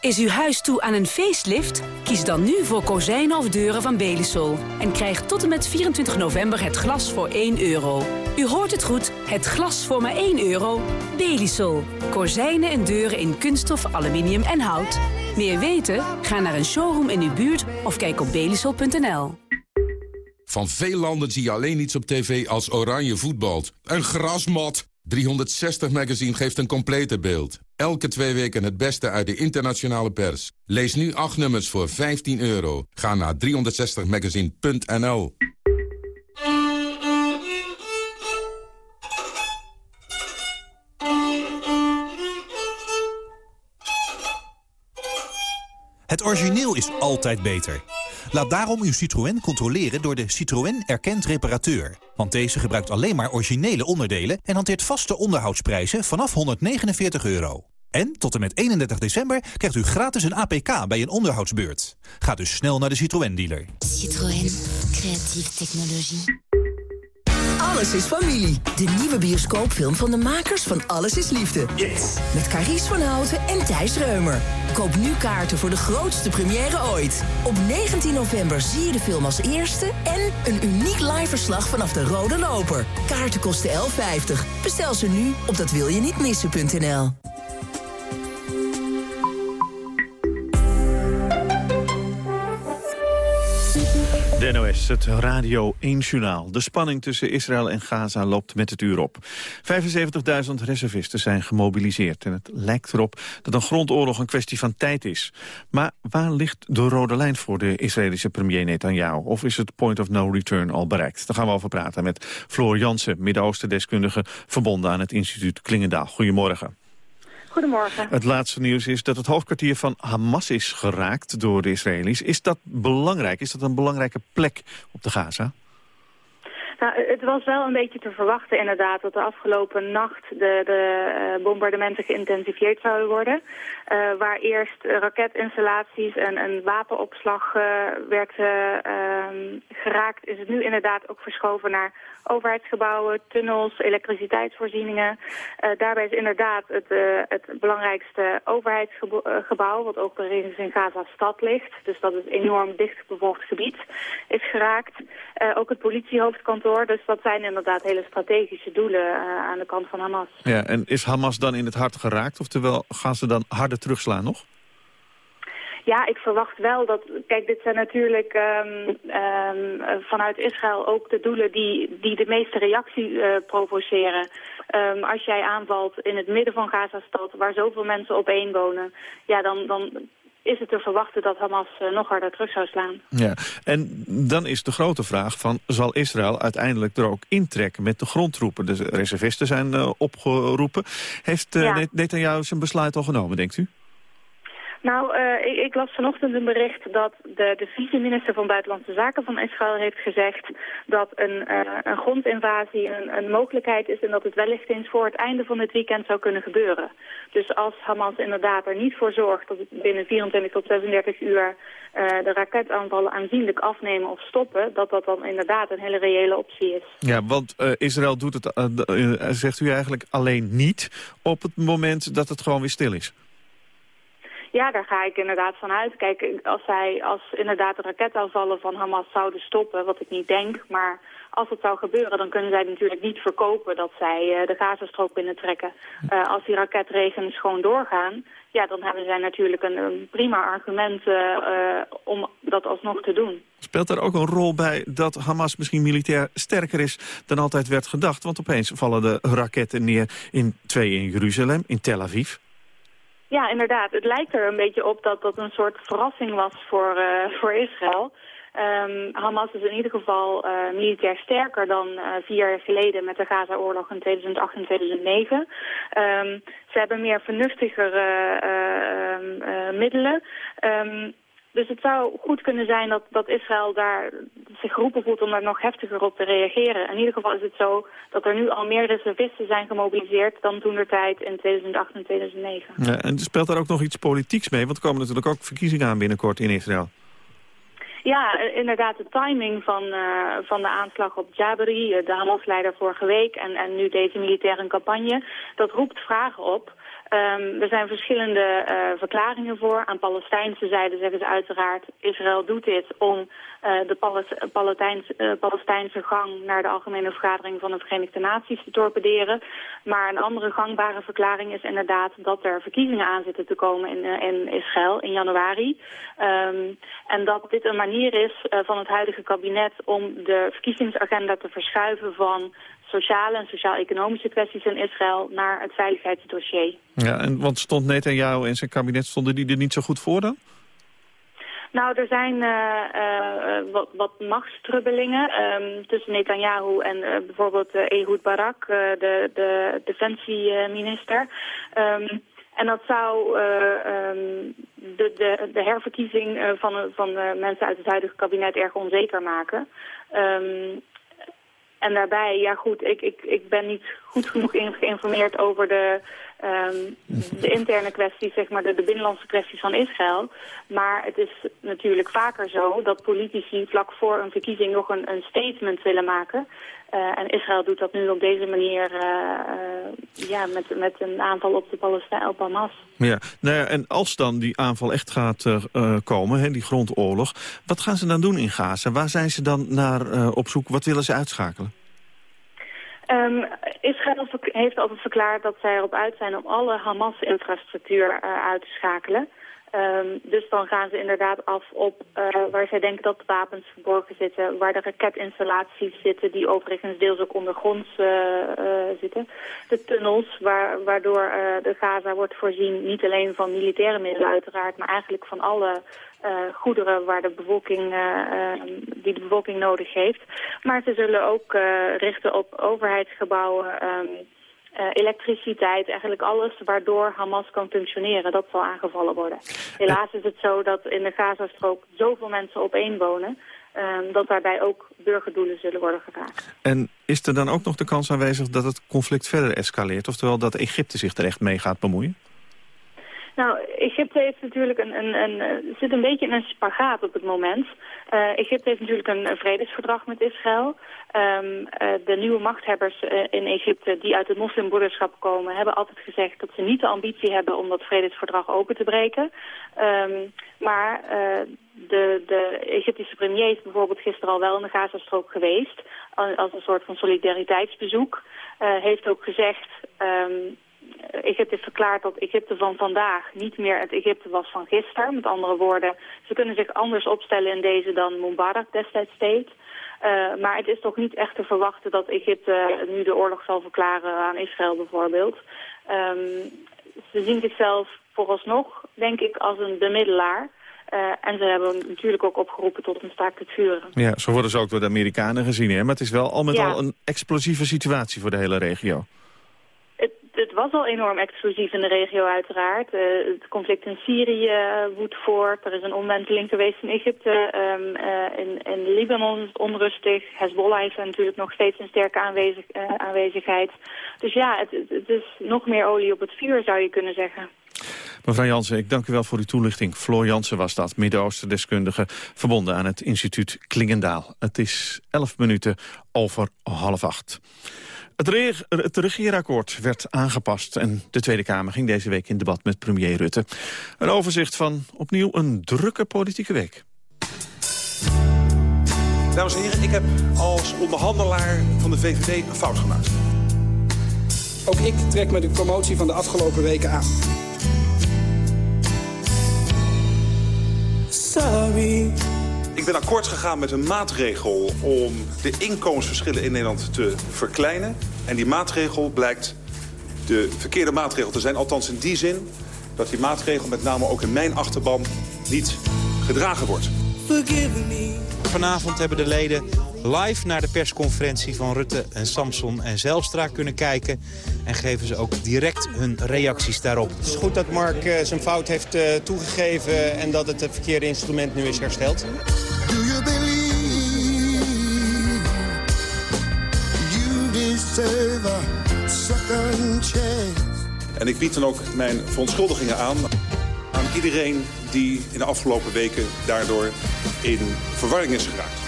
Is uw huis toe aan een facelift? Kies dan nu voor kozijnen of deuren van Belisol. En krijg tot en met 24 november het glas voor 1 euro. U hoort het goed, het glas voor maar 1 euro. Belisol. Kozijnen en deuren in kunststof, aluminium en hout. Meer weten? Ga naar een showroom in uw buurt of kijk op belisol.nl. Van veel landen zie je alleen iets op tv als oranje voetbalt. Een grasmat. 360 Magazine geeft een complete beeld. Elke twee weken het beste uit de internationale pers. Lees nu acht nummers voor 15 euro. Ga naar 360magazine.nl Het origineel is altijd beter. Laat daarom uw Citroën controleren door de Citroën Erkend Reparateur. Want deze gebruikt alleen maar originele onderdelen... en hanteert vaste onderhoudsprijzen vanaf 149 euro. En tot en met 31 december krijgt u gratis een APK bij een onderhoudsbeurt. Ga dus snel naar de Citroën-dealer. Citroën. Creatieve technologie. Alles is familie. De nieuwe bioscoopfilm van de makers van Alles is Liefde. Yes! Met Carice van Houten en Thijs Reumer. Koop nu kaarten voor de grootste première ooit. Op 19 november zie je de film als eerste... en een uniek live verslag vanaf de Rode Loper. Kaarten kosten 11,50. Bestel ze nu op datwilje-niet-missen.nl. De NOS, het Radio 1-journaal. De spanning tussen Israël en Gaza loopt met het uur op. 75.000 reservisten zijn gemobiliseerd. En het lijkt erop dat een grondoorlog een kwestie van tijd is. Maar waar ligt de rode lijn voor de Israëlische premier Netanyahu? Of is het point of no return al bereikt? Daar gaan we over praten met Floor Jansen, Midden-Oosten-deskundige... verbonden aan het instituut Klingendaal. Goedemorgen. Goedemorgen. Het laatste nieuws is dat het hoofdkwartier van Hamas is geraakt door de Israëli's. Is dat belangrijk? Is dat een belangrijke plek op de Gaza? Nou, het was wel een beetje te verwachten inderdaad dat de afgelopen nacht de, de uh, bombardementen geïntensifieerd zouden worden. Uh, waar eerst raketinstallaties en een wapenopslag werd geraakt, is het nu inderdaad ook verschoven naar overheidsgebouwen, tunnels, elektriciteitsvoorzieningen. daarbij is inderdaad het, het belangrijkste overheidsgebouw, wat ook in Gaza-stad ligt. Dus dat is een enorm dichtbevolkt gebied, is geraakt. ook het politiehoofdkantoor dus dat zijn inderdaad hele strategische doelen uh, aan de kant van Hamas. Ja, en is Hamas dan in het hart geraakt? Oftewel, gaan ze dan harder terugslaan nog? Ja, ik verwacht wel dat... Kijk, dit zijn natuurlijk um, um, vanuit Israël ook de doelen die, die de meeste reactie uh, provoceren. Um, als jij aanvalt in het midden van Gaza-stad, waar zoveel mensen op één wonen... ja, dan, dan is het te verwachten dat Hamas uh, nog harder terug zou slaan. Ja, en dan is de grote vraag van... zal Israël uiteindelijk er ook intrekken met de grondtroepen? De reservisten zijn uh, opgeroepen. Heeft uh, ja. Netanyahu zijn besluit al genomen, denkt u? Nou, uh, ik, ik, las vanochtend een bericht dat de, de vice-minister van Buitenlandse Zaken van Israël heeft gezegd dat een, uh, een grondinvasie een, een, mogelijkheid is en dat het wellicht eens voor het einde van het weekend zou kunnen gebeuren. Dus als Hamas inderdaad er niet voor zorgt dat het binnen 24 tot 36 uur uh, de raketaanvallen aanzienlijk afnemen of stoppen, dat dat dan inderdaad een hele reële optie is. Ja, want Israël doet het, zegt u eigenlijk alleen niet op het moment dat het gewoon weer stil is. Ja, daar ga ik inderdaad van uit. Kijk, als, zij, als inderdaad de raketaanvallen van Hamas zouden stoppen, wat ik niet denk, maar als het zou gebeuren, dan kunnen zij natuurlijk niet verkopen dat zij uh, de Gazastrook binnentrekken. Uh, als die raketregens gewoon doorgaan, ja, dan hebben zij natuurlijk een, prima argument uh, om dat alsnog te doen. Speelt er ook een rol bij dat Hamas misschien militair sterker is dan altijd werd gedacht? Want opeens vallen de raketten neer in twee in Jeruzalem, in Tel Aviv. Ja, inderdaad. Het lijkt er een beetje op dat dat een soort verrassing was voor, uh, voor Israël. Um, Hamas is in ieder geval uh, militair sterker dan uh, vier jaar geleden met de Gaza-oorlog in 2008 en 2009. Um, ze hebben meer vernuftigere middelen. Um, dus het zou goed kunnen zijn dat, dat Israël daar zich geroepen voelt om daar nog heftiger op te reageren. In ieder geval is het zo dat er nu al meer reservisten zijn gemobiliseerd dan toen er tijd in 2008 en 2009. Ja, en speelt daar ook nog iets politieks mee? Want er komen natuurlijk ook verkiezingen aan binnenkort in Israël. Ja, inderdaad, de timing van, uh, van de aanslag op Jabari, de Hamas-leider vorige week... En, en nu deze militaire campagne, dat roept vragen op... Um, er zijn verschillende uh, verklaringen voor. Aan Palestijnse zijde zeggen ze uiteraard... Israël doet dit om uh, de Palestijnse, uh, Palestijnse gang... naar de Algemene Vergadering van de Verenigde Naties te torpederen. Maar een andere gangbare verklaring is inderdaad... dat er verkiezingen aan zitten te komen in, Israël in januari. Um, en dat dit een manier is van het huidige kabinet... om de verkiezingsagenda te verschuiven van sociale en sociaal-economische kwesties in Israël naar het veiligheidsdossier. Ja, en want stond Netanyahu en zijn kabinet, stonden die er niet zo goed voor dan? Nou, er zijn uh, uh, wat, wat machtstrubbelingen um, tussen Netanyahu en uh, bijvoorbeeld Ehud Barak, de, de defensieminister. Um, en dat zou um, de, de, de herverkiezing van, van de mensen uit het huidige kabinet erg onzeker maken. Um, en daarbij, ja goed, ik, ik, ik ben niet goed genoeg geïnformeerd over de, ehm, de interne kwesties, zeg maar de, de binnenlandse kwesties van Israël. Maar het is natuurlijk vaker zo dat politici vlak voor een verkiezing nog een, een statement willen maken. Uh, en Israël doet dat nu op deze manier uh, uh, ja, met, met een aanval op de Palestijn, op Hamas. Ja, nou ja, en als dan die aanval echt gaat komen, hè, die grondoorlog... wat gaan ze dan doen in Gaza? Waar zijn ze dan naar op zoek? Wat willen ze uitschakelen? Um, Israël heeft altijd verklaard dat zij erop uit zijn om alle Hamas-infrastructuur uit te schakelen. Um, dus dan gaan ze inderdaad af op uh, waar zij denken dat de wapens verborgen zitten, waar de raketinstallaties zitten, die overigens deels ook ondergronds uh, zitten. De tunnels, waar, waardoor de Gaza wordt voorzien niet alleen van militaire middelen uiteraard, maar eigenlijk van alle goederen waar de bevolking, die de bevolking nodig heeft. Maar ze zullen ook richten op overheidsgebouwen, um, uh, elektriciteit, eigenlijk alles waardoor Hamas kan functioneren, dat zal aangevallen worden. Helaas is het zo dat in de Gazastrook zoveel mensen op één wonen, uh, dat daarbij ook burgerdoelen zullen worden geraakt. En is er dan ook nog de kans aanwezig dat het conflict verder escaleert, oftewel dat Egypte zich er echt mee gaat bemoeien? Nou, Egypte heeft natuurlijk een, een, een, zit een beetje in een spagaat op het moment. Uh, Egypte heeft natuurlijk een, een vredesverdrag met Israël. Um, uh, de nieuwe machthebbers in Egypte die uit het moslimbroederschap komen... hebben altijd gezegd dat ze niet de ambitie hebben om dat vredesverdrag open te breken. Um, maar de, de Egyptische premier is bijvoorbeeld gisteren al wel in de Gazastrook geweest... als een soort van solidariteitsbezoek. heeft ook gezegd... Um, Egypte heeft verklaard dat Egypte van vandaag niet meer het Egypte was van gisteren. Met andere woorden, ze kunnen zich anders opstellen in deze dan Mubarak destijds deed. Uh, maar het is toch niet echt te verwachten dat Egypte nu de oorlog zal verklaren aan Israël bijvoorbeeld. Um, ze zien zichzelf vooralsnog, denk ik, als een bemiddelaar. Uh, en ze hebben natuurlijk ook opgeroepen tot een staakt het vuren. Ja, zo worden ze ook door de Amerikanen gezien. Hè? Maar het is wel al met ja. al een explosieve situatie voor de hele regio het was al enorm explosief in de regio uiteraard. Uh, het conflict in Syrië uh, woedt voort. Er is een omwenteling geweest in Egypte. Um, in, in Libanon is het onrustig. Hezbollah heeft natuurlijk nog steeds een sterke aanwezig, aanwezigheid. Dus ja, het, is nog meer olie op het vuur zou je kunnen zeggen. Mevrouw Jansen, ik dank u wel voor uw toelichting. Floor Jansen was dat, Midden-Oosten deskundige... verbonden aan het instituut Klingendaal. Het is elf minuten over half acht. Het, het regeerakkoord werd aangepast en de Tweede Kamer ging deze week in debat met premier Rutte. Een overzicht van opnieuw een drukke politieke week. Dames en heren, ik heb als onderhandelaar van de VVD een fout gemaakt. Ook ik trek me de promotie van de afgelopen weken aan. Sorry. Ik ben akkoord gegaan met een maatregel om de inkomensverschillen in Nederland te verkleinen. En die maatregel blijkt de verkeerde maatregel te zijn. Althans in die zin dat die maatregel met name ook in mijn achterban niet gedragen wordt. Vanavond hebben de leden live naar de persconferentie van Rutte en Samson en Zelstra kunnen kijken. En geven ze ook direct hun reacties daarop. Het is goed dat Mark uh, zijn fout heeft uh, toegegeven en dat het het verkeerde instrument nu is hersteld. Do you believe you deserve a second chance? En ik bied dan ook mijn verontschuldigingen aan aan iedereen die in de afgelopen weken daardoor in verwarring is geraakt.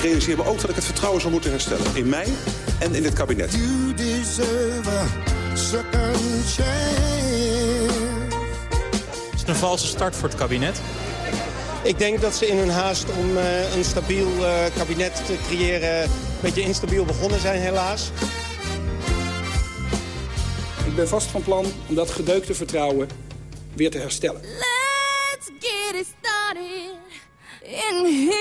Realiseer me ook dat ik het vertrouwen zal moeten herstellen. In mij en in dit kabinet. You deserve a second Is het een valse start voor het kabinet? Ik denk dat ze in hun haast om uh, een stabiel uh, kabinet te creëren... een beetje instabiel begonnen zijn helaas. Ik ben vast van plan om dat gedeukte vertrouwen weer te herstellen. Let's get it started in here.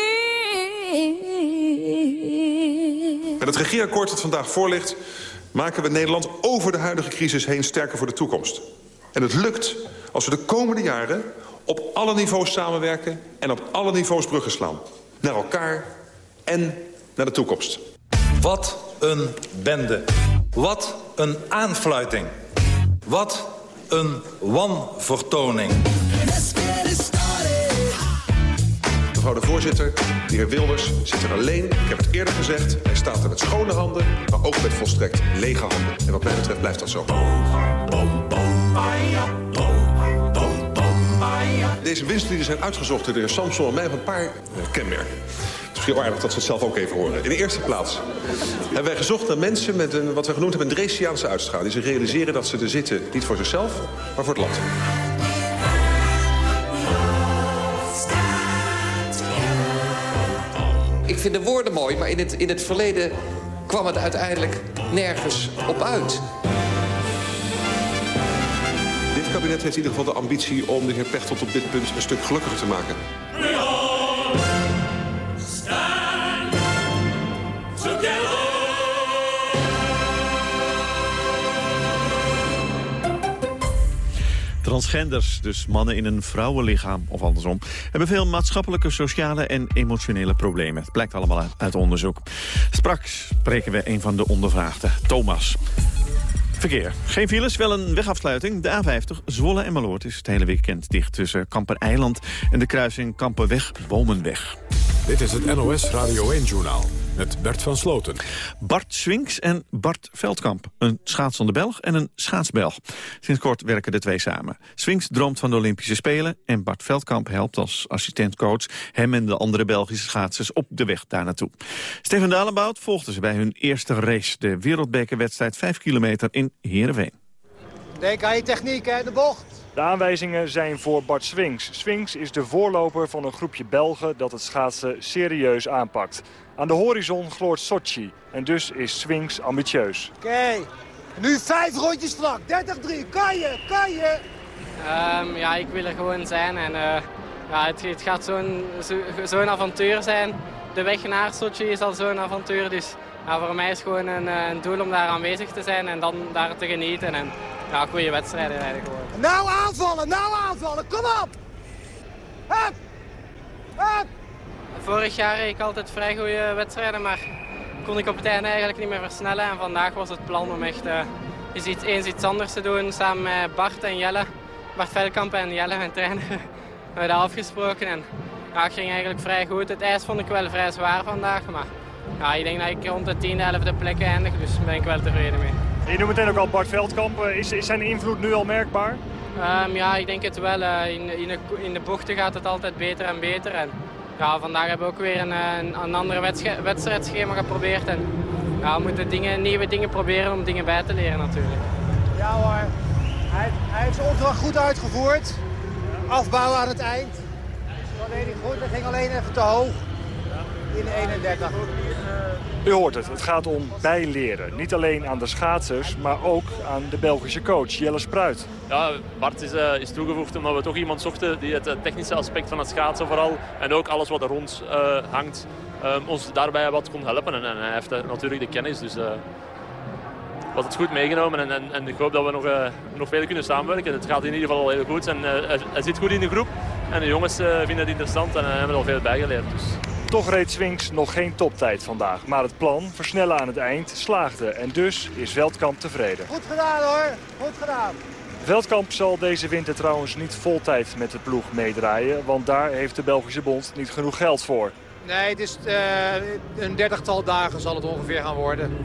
Met het regeerakkoord dat vandaag voorligt... maken we Nederland over de huidige crisis heen sterker voor de toekomst. En het lukt als we de komende jaren op alle niveaus samenwerken... en op alle niveaus bruggen slaan. Naar elkaar en naar de toekomst. Wat een bende. Wat een aanfluiting. Wat een wanvertoning. Mevrouw de voorzitter, de heer Wilders zit er alleen. Ik heb het eerder gezegd. Hij staat er met schone handen, maar ook met volstrekt lege handen. En wat mij betreft blijft dat zo. Deze winstlieden zijn uitgezocht door de heer Samson en mij op een paar eh, kenmerken. Het is misschien aardig dat ze het zelf ook even horen. In de eerste plaats hebben wij gezocht naar mensen met een, wat we genoemd hebben, een Dresiaanse uitstraling. Die ze realiseren dat ze er zitten, niet voor zichzelf, maar voor het land. Ik vind de woorden mooi, maar in het, in het verleden kwam het uiteindelijk nergens op uit. Dit kabinet heeft in ieder geval de ambitie om de heer Pechtold op dit punt een stuk gelukkiger te maken. Transgenders, dus mannen in een vrouwenlichaam of andersom... hebben veel maatschappelijke, sociale en emotionele problemen. Het blijkt allemaal uit, onderzoek. Straks spreken we een van de ondervraagden, Thomas. Verkeer. Geen files, wel een wegafsluiting. De A50 Zwolle en Maloort is het hele weekend dicht... tussen Kamper Eiland en de kruising Kamperweg-Bomenweg. Dit is het NOS Radio 1-journaal met Bert van Sloten. Bart Swinks en Bart Veldkamp. Een schaatsende Belg en een schaatsbelg. Sinds kort werken de twee samen. Swinks droomt van de Olympische Spelen... en Bart Veldkamp helpt als assistentcoach... hem en de andere Belgische schaatsers op de weg daar naartoe. Steven Dalenbout volgde ze bij hun eerste race... de wereldbekerwedstrijd 5 kilometer in Heerenveen. Denk aan je techniek, hè, de bocht. De aanwijzingen zijn voor Bart Swings. Swings is de voorloper van een groepje Belgen dat het schaatsen serieus aanpakt. Aan de horizon gloort Sochi en dus is Swings ambitieus. Oké, nu vijf rondjes vlak, 30-3, kan je, kan je? Um, ja, ik wil er gewoon zijn en uh, ja, het, het gaat zo'n zo, avontuur zijn. De weg naar Sochi is al zo'n avontuur, dus ja, voor mij is het gewoon een, een, doel om daar aanwezig te zijn en dan daar te genieten. En ja, goede wedstrijden rijden gewoon. Nou aanvallen, nou aanvallen, kom op! Hup! Hup! Vorig jaar reed ik altijd vrij goede wedstrijden, maar kon ik op het einde eigenlijk niet meer versnellen. En vandaag was het plan om echt uh, iets, eens iets anders te doen samen met Bart en Jelle. Bart Velkamp en Jelle, mijn trainer, (laughs) we hebben dat afgesproken. En ja, het ging eigenlijk vrij goed. Het ijs vond ik wel vrij zwaar vandaag, maar ja, ik denk dat ik rond de 10e, 11e plekken eindig, dus daar ben ik wel tevreden mee. Je noemt meteen ook al Bart Veldkamp. Is, is zijn invloed nu al merkbaar? Um, ja, ik denk het wel. Uh, in, in, de, in de bochten gaat het altijd beter en beter. En ja, vandaag hebben we ook weer een, een, een andere wedstrijdschema geprobeerd. En ja, we moeten dingen, nieuwe dingen proberen om dingen bij te leren natuurlijk. Ja hoor, hij, hij heeft zijn opdracht goed uitgevoerd. Afbouwen aan het eind. Dat deed hij goed, dat ging alleen even te hoog. In de 31. U hoort het, het gaat om bijleren. Niet alleen aan de schaatsers, maar ook aan de Belgische coach Jelle Spruit. Ja, Bart is, uh, is toegevoegd omdat we toch iemand zochten die het eh, technische aspect van het schaatsen vooral en ook alles wat er rond uh, hangt, um, ons daarbij wat kon helpen. En, en hij heeft natuurlijk de kennis, dus wat het goed meegenomen en, en, en, ik hoop dat we nog, nog veel kunnen samenwerken. Het gaat in ieder geval al heel goed en hij zit goed in de groep en de jongens vinden het interessant en hebben er al veel bijgeleerd. Dus. Toch reed Swings nog geen toptijd vandaag. Maar het plan, versnellen aan het eind, slaagde. En dus is Veldkamp tevreden. Goed gedaan hoor, goed gedaan. Veldkamp zal deze winter trouwens niet vol tijd met de ploeg meedraaien. Want daar heeft de Belgische bond niet genoeg geld voor. Nee, het is uh, een dertigtal dagen zal het ongeveer gaan worden.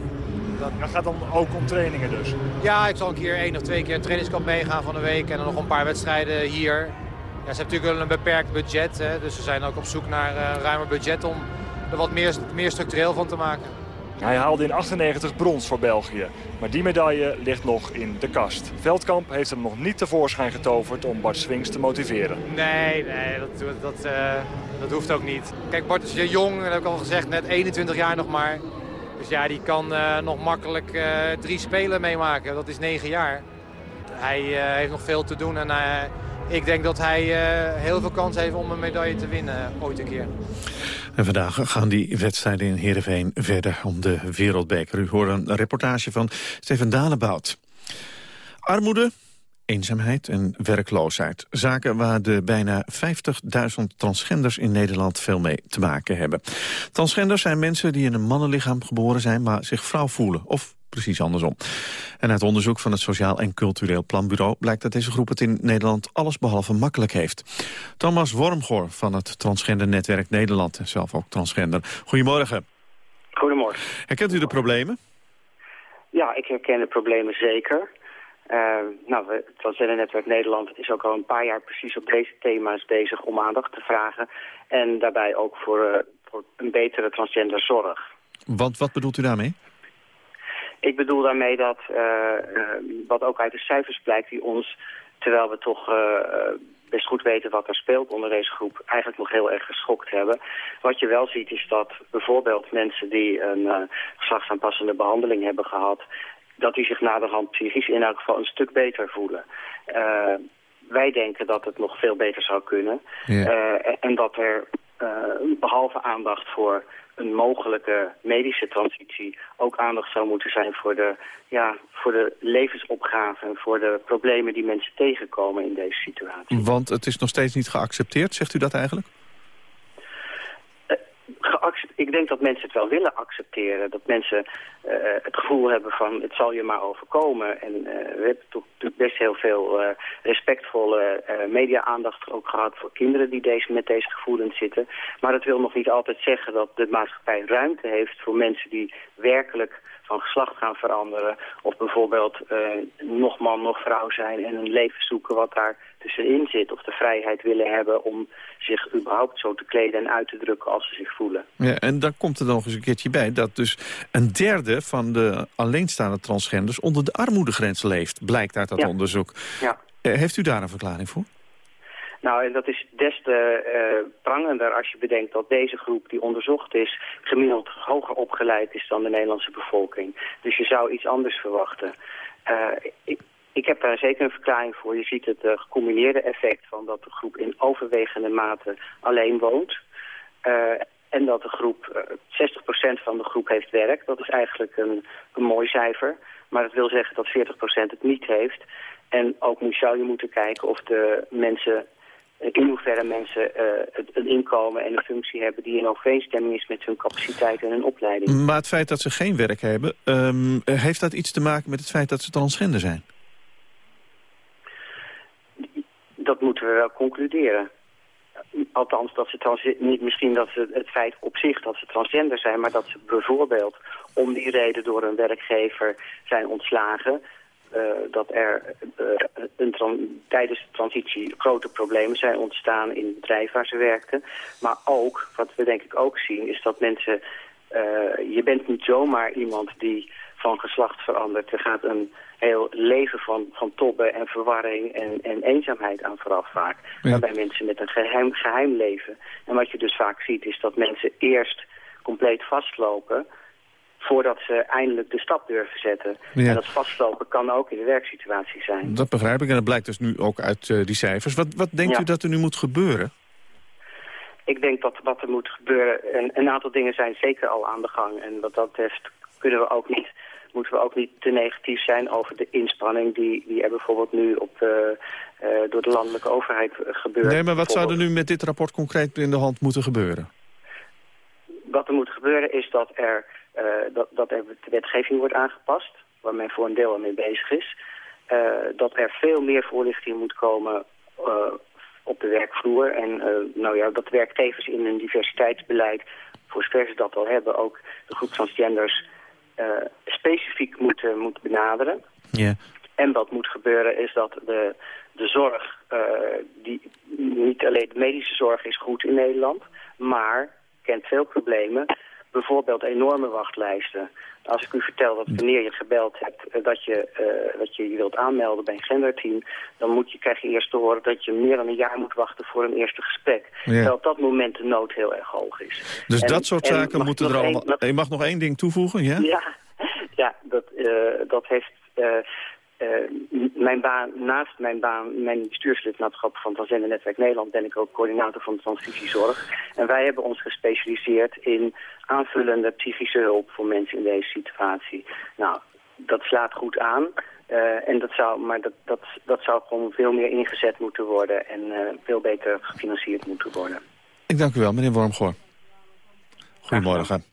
Dat... dat gaat dan ook om trainingen dus? Ja, ik zal een keer één of twee keer een trainingskamp meegaan van een week. En dan nog een paar wedstrijden hier. Ja, ze hebben natuurlijk wel een beperkt budget. Hè, dus ze zijn ook op zoek naar uh, ruimer budget om er wat meer, meer structureel van te maken. Hij haalde in 98 brons voor België. Maar die medaille ligt nog in de kast. Veldkamp heeft hem nog niet tevoorschijn getoverd om Bart Swings te motiveren. Nee, nee dat, dat, uh, dat hoeft ook niet. Kijk, Bart is jong, dat heb ik al gezegd, net 21 jaar nog maar. Dus ja, die kan uh, nog makkelijk uh, drie spelen meemaken. Dat is 9 jaar. Hij heeft nog veel te doen en ik denk dat hij uh, heel veel kans heeft om een medaille te winnen uh, ooit een keer. En vandaag gaan die wedstrijden in Heerenveen verder om de wereldbeker. U hoort een reportage van Steven Dalebout. Armoede, eenzaamheid en werkloosheid. Zaken waar de bijna 50.000 transgenders in Nederland veel mee te maken hebben. Transgenders zijn mensen die in een mannenlichaam geboren zijn... maar zich vrouw voelen of precies andersom. En uit onderzoek van het Sociaal en Cultureel Planbureau... blijkt dat deze groep het in Nederland allesbehalve makkelijk heeft. Thomas Wormgoor van het Transgender Netwerk Nederland, zelf ook transgender. Goedemorgen. Goedemorgen. Herkent u de problemen? Ja, ik herken de problemen zeker. Uh, nou, het Transgender Netwerk Nederland is ook al een paar jaar precies op deze thema's bezig om aandacht te vragen. En daarbij ook voor, uh, voor een betere transgenderzorg. Want wat bedoelt u daarmee? Ik bedoel daarmee dat, uh, wat ook uit de cijfers blijkt, die ons, terwijl we toch best goed weten wat er speelt onder deze groep, eigenlijk nog heel erg geschokt hebben. Wat je wel ziet is dat bijvoorbeeld mensen die een geslachtsaanpassende behandeling hebben gehad, dat die zich naderhand psychisch in elk geval een stuk beter voelen. Uh, wij denken dat het nog veel beter zou kunnen. Ja. Uh, en dat er uh, behalve aandacht voor een mogelijke medische transitie... ook aandacht zou moeten zijn voor de, ja, voor de levensopgave... en voor de problemen die mensen tegenkomen in deze situatie. Want het is nog steeds niet geaccepteerd, zegt u dat eigenlijk? Ik denk dat mensen het wel willen accepteren. Dat mensen uh, het gevoel hebben van het zal je maar overkomen. En uh, we hebben toch best heel veel uh, respectvolle media-aandacht ook gehad voor kinderen die deze, met deze gevoelens zitten. Maar dat wil nog niet altijd zeggen dat de maatschappij ruimte heeft voor mensen die werkelijk van geslacht gaan veranderen. Of bijvoorbeeld nog man, nog vrouw zijn en een leven zoeken wat daar tussenin zit. Of de vrijheid willen hebben om zich überhaupt zo te kleden en uit te drukken als ze zich voelen. Ja, en dan komt er nog eens een keertje bij dat dus een derde van de alleenstaande transgenders onder de armoedegrens leeft. Blijkt uit dat ja. onderzoek. Ja. Uh, heeft u daar een verklaring voor? Nou, en dat is des te uh, prangender als je bedenkt dat deze groep die onderzocht is... gemiddeld hoger opgeleid is dan de Nederlandse bevolking. Dus je zou iets anders verwachten. Uh, ik, ik heb daar zeker een verklaring voor. Je ziet het uh, gecombineerde effect van dat de groep in overwegende mate alleen woont. en dat de groep, 60% van de groep heeft werk. Dat is eigenlijk een, een mooi cijfer. Maar dat wil zeggen dat 40% het niet heeft. En ook zou je moeten kijken of de mensen in hoeverre mensen uh, een inkomen en een functie hebben die in overeenstemming is met hun capaciteit en hun opleiding. Maar het feit dat ze geen werk hebben, um, heeft dat iets te maken met het feit dat ze transgender zijn? Dat moeten we wel concluderen. Althans, dat ze niet misschien dat ze het feit op zich dat ze transgender zijn, maar dat ze bijvoorbeeld om die reden door een werkgever zijn ontslagen, uh, dat er tran tijdens de transitie grote problemen zijn ontstaan in het bedrijf waar ze werkten. Maar ook, wat we denk ik ook zien, is dat mensen... Uh, je bent niet zomaar iemand die van geslacht verandert. Er gaat een heel leven van, van tobben en verwarring en, en eenzaamheid aan vooraf vaak. Ja. Waarbij mensen met een geheim, geheim leven. En wat je dus vaak ziet is dat mensen eerst compleet vastlopen voordat ze eindelijk de stap durven zetten. Ja. En dat vastlopen kan ook in de werksituatie zijn. Dat begrijp ik en dat blijkt dus nu ook uit uh, die cijfers. Wat, wat denkt Ja. u dat er nu moet gebeuren? Ik denk dat wat er moet gebeuren, een, een aantal dingen zijn zeker al aan de gang. En wat dat betreft kunnen we ook niet, moeten we ook niet te negatief zijn over de inspanning die, die er bijvoorbeeld nu op, uh, uh, door de landelijke overheid uh, gebeurt. Nee, maar wat zou er nu met dit rapport concreet in de hand moeten gebeuren? Wat er moet gebeuren is dat er, uh, dat, dat er de wetgeving wordt aangepast, waar men voor een deel al mee bezig is. Dat er veel meer voorlichting moet komen op de werkvloer. En nou ja, dat werkgevers in hun diversiteitsbeleid, voor zover ze dat al hebben, ook de groep transgenders specifiek moeten moet benaderen. Ja. En wat moet gebeuren is dat de, de zorg, uh, die, niet alleen de medische zorg is goed in Nederland, maar kent veel problemen. Bijvoorbeeld enorme wachtlijsten. Als ik u vertel dat wanneer je gebeld hebt dat je, uh, dat je je wilt aanmelden bij een genderteam, dan moet je, krijg je eerst te horen dat je meer dan een jaar moet wachten voor een eerste gesprek. Ja. Terwijl op dat moment de nood heel erg hoog is. Dus en, dat soort zaken moeten er allemaal... Een, je mag nog één ding toevoegen, ja? Ja, (laughs) ja dat, uh, dat heeft... Uh, uh, mijn baan, naast mijn baan, mijn bestuurslidmaatschap van Transgender Netwerk Nederland, ben ik ook coördinator van de transfusiezorg. En wij hebben ons gespecialiseerd in aanvullende psychische hulp voor mensen in deze situatie. Nou, dat slaat goed aan. Uh, en dat zou, maar dat, dat, dat zou gewoon veel meer ingezet moeten worden en uh, veel beter gefinancierd moeten worden. Ik dank u wel, meneer Wormgoor. Goedemorgen.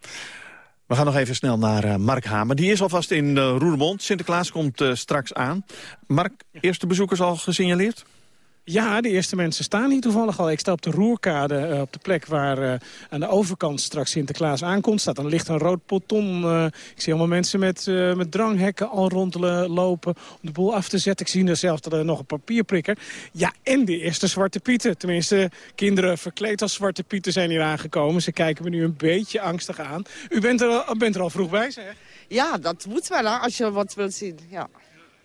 We gaan nog even snel naar uh, Mark Hamer. Die is alvast in uh, Roermond. Sinterklaas komt uh, straks aan. Mark, eerste bezoekers al gesignaleerd? Ja, de eerste mensen staan hier toevallig al. Ik sta op de Roerkade, uh, op de plek waar uh, aan de overkant straks Sinterklaas aankomt. Staat dan ligt een rood poton. Uh, ik zie allemaal mensen met, met dranghekken al rondlopen om de boel af te zetten. Ik zie er zelfs nog een papierprikker. Ja, en de eerste Zwarte Pieten. Tenminste, kinderen verkleed als Zwarte Pieten zijn hier aangekomen. Ze kijken me nu een beetje angstig aan. U bent er, bent er al vroeg bij, zeg? Ja, dat moet wel, als je wat wilt zien, ja.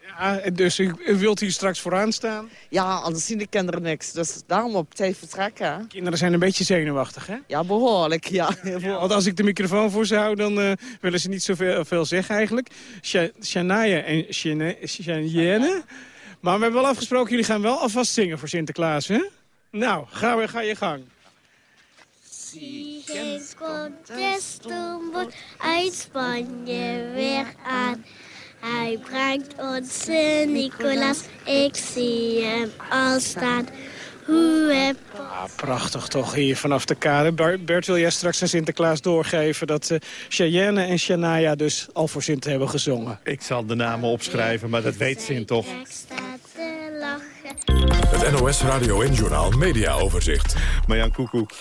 Ja, dus u, u, wilt hier straks vooraan staan? Ja, anders zien de kinderen niks. Dus daarom op tijd vertrekken. Kinderen zijn een beetje zenuwachtig, hè? Ja, behoorlijk, ja. (laughs) ja want als ik de microfoon voor ze hou, dan uh, willen ze niet zoveel veel zeggen eigenlijk. Shania en Cheyenne. Maar we hebben wel afgesproken, jullie gaan wel alvast zingen voor Sinterklaas, hè? Nou, ga, we, ga je gang. Ziekens komt de stoomboot uit Spanje weer aan. Hij brengt ons Nicolaas, ik zie hem al staan. Hoe. Ah, prachtig toch hier vanaf de kade. Bert, wil jij straks aan Sinterklaas doorgeven... dat uh, Cheyenne en Shania dus al voor Sint hebben gezongen? Ik zal de namen opschrijven, maar dat weet Sint toch? Het NOS Radio en Journaal Media Overzicht. Marjan Koekoek.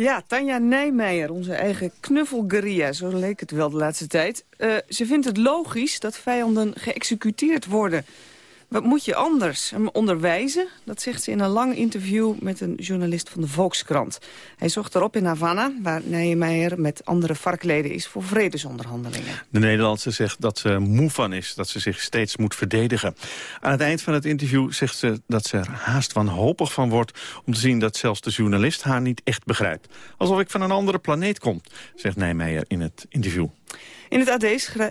Ja, Tanja Nijmeijer, onze eigen knuffelguerilla, zo leek het wel de laatste tijd. Uh, ze vindt het logisch dat vijanden geëxecuteerd worden. Wat moet je anders? Hem onderwijzen? Dat zegt ze in een lang interview met een journalist van de Volkskrant. Hij zocht erop in Havana, waar Nijmeijer met andere varkleden is voor vredesonderhandelingen. De Nederlandse zegt dat ze moe van is, dat ze zich steeds moet verdedigen. Aan het eind van het interview zegt ze dat ze er haast wanhopig van wordt... om te zien dat zelfs de journalist haar niet echt begrijpt. Alsof ik van een andere planeet kom, zegt Nijmeijer in het interview. In het AD,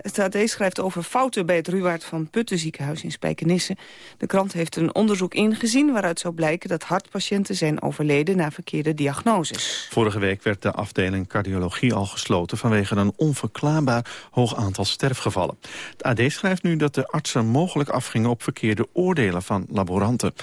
het AD, schrijft over fouten bij het Ruwaard van Putten ziekenhuis in Spijkenisse. De krant heeft een onderzoek ingezien waaruit zou blijken dat hartpatiënten zijn overleden na verkeerde diagnoses. Vorige week werd de afdeling cardiologie al gesloten vanwege een onverklaarbaar hoog aantal sterfgevallen. Het AD schrijft nu dat de artsen mogelijk afgingen op verkeerde oordelen van laboranten.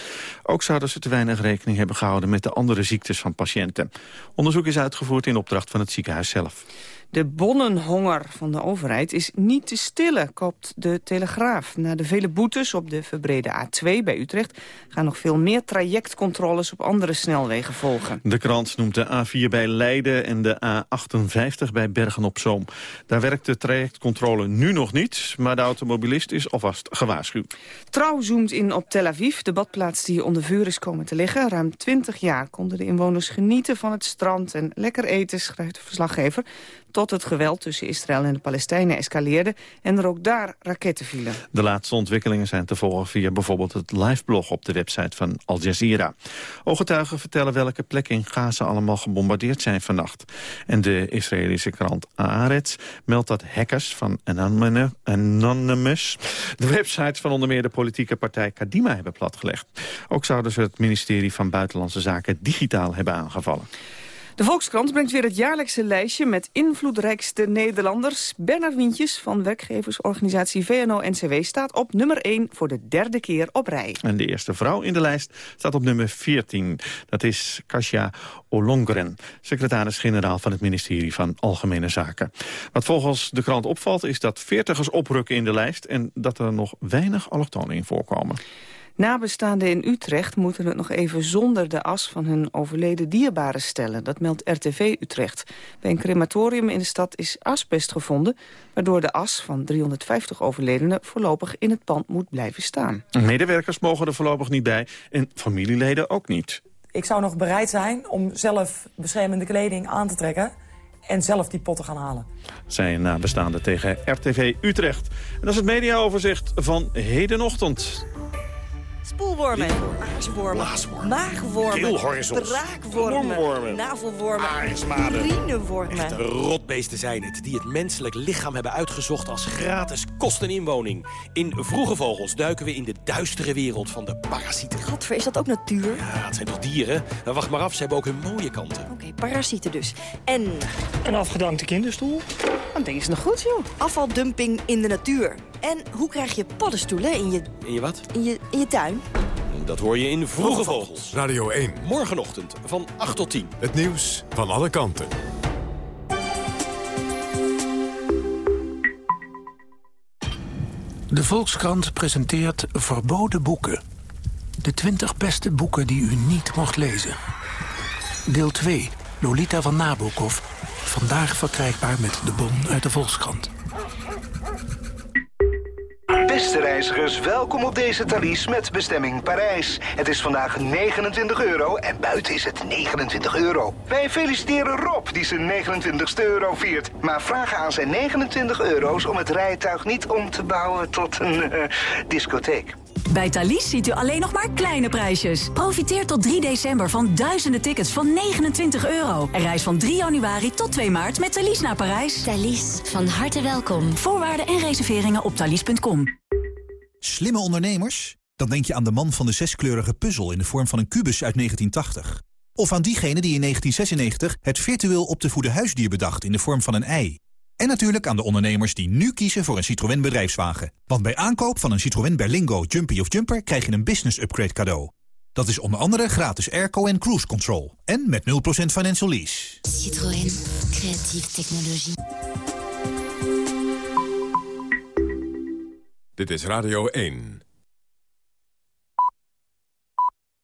Ook zouden ze te weinig rekening hebben gehouden met de andere ziektes van patiënten. Onderzoek is uitgevoerd in opdracht van het ziekenhuis zelf. De bonnenhonger van de overheid is niet te stillen, koopt de Telegraaf. Na de vele boetes op de verbrede A2 bij Utrecht... gaan nog veel meer trajectcontroles op andere snelwegen volgen. De krant noemt de A4 bij Leiden en de A58 bij Bergen-op-Zoom. Daar werkt de trajectcontrole nu nog niet, maar de automobilist is alvast gewaarschuwd. Trouw zoomt in op Tel Aviv, de badplaats die onder vuur is komen te liggen. Ruim 20 jaar konden de inwoners genieten van het strand en lekker eten, schrijft de verslaggever tot het geweld tussen Israël en de Palestijnen escaleerde... en er ook daar raketten vielen. De laatste ontwikkelingen zijn te volgen via bijvoorbeeld het liveblog op de website van Al Jazeera. Ooggetuigen vertellen welke plekken in Gaza allemaal gebombardeerd zijn vannacht. En de Israëlische krant Haaretz meldt dat hackers van Anonymous... de websites van onder meer de politieke partij Kadima hebben platgelegd. Ook zouden ze het ministerie van Buitenlandse Zaken digitaal hebben aangevallen. De Volkskrant brengt weer het jaarlijkse lijstje met invloedrijkste Nederlanders. Bernard Wientjes van werkgeversorganisatie VNO-NCW staat op nummer 1 voor de derde keer op rij. En de eerste vrouw in de lijst staat op nummer 14. Dat is Kasia Olongren, secretaris-generaal van het ministerie van Algemene Zaken. Wat volgens de krant opvalt is dat veertigers oprukken in de lijst en dat er nog weinig allochtonen in voorkomen. Nabestaanden in Utrecht moeten het nog even zonder de as van hun overleden dierbaren stellen. Dat meldt RTV Utrecht. Bij een crematorium in de stad is asbest gevonden... waardoor de as van 350 overledenen voorlopig in het pand moet blijven staan. Medewerkers mogen er voorlopig niet bij en familieleden ook niet. Ik zou nog bereid zijn om zelf beschermende kleding aan te trekken en zelf die potten gaan halen. Zijn nabestaanden tegen RTV Utrecht. En dat is het mediaoverzicht van hedenochtend. Spoelwormen, aaswormen, maagwormen, keelhorizons, braakwormen, navelwormen, urinewormen. Echte rotbeesten zijn het, die het menselijk lichaam hebben uitgezocht als gratis kost en inwoning. In Vroege Vogels duiken we in de duistere wereld van de parasieten. Godver, is dat ook natuur? Ja, het zijn toch dieren? Nou, wacht maar af, ze hebben ook hun mooie kanten. Oké, parasieten dus. En... Een afgedankte kinderstoel? Dat ding is nog goed, joh. Afvaldumping in de natuur. En hoe krijg je paddenstoelen in je... In je wat? In je, in je tuin. Dat hoor je in Vroege Vogels. Radio 1. Morgenochtend van 8 tot 10. Het nieuws van alle kanten. De Volkskrant presenteert verboden boeken. De 20 beste boeken die u niet mocht lezen. Deel 2. Lolita van Nabokov. Vandaag verkrijgbaar met de bon uit de Volkskrant. Beste reizigers, welkom op deze Thalys met bestemming Parijs. Het is vandaag 29 euro en buiten is het 29 euro. Wij feliciteren Rob die zijn 29ste euro viert. Maar vragen aan zijn 29 euro's om het rijtuig niet om te bouwen tot een uh, discotheek. Bij Thalys ziet u alleen nog maar kleine prijsjes. Profiteer tot 3 december van duizenden tickets van 29 euro. En reis van 3 januari tot 2 maart met Thalys naar Parijs. Thalys, van harte welkom. Voorwaarden en reserveringen op thalys.com. Slimme ondernemers? Dan denk je aan de man van de zeskleurige puzzel in de vorm van een kubus uit 1980. Of aan diegene die in 1996 het virtueel op te voeden huisdier bedacht in de vorm van een ei. En natuurlijk aan de ondernemers die nu kiezen voor een Citroën bedrijfswagen. Want bij aankoop van een Citroën Berlingo, Jumpy of Jumper... krijg je een business upgrade cadeau. Dat is onder andere gratis airco en cruise control. En met 0% financial lease. Citroën. Creatieve technologie. Dit is Radio 1.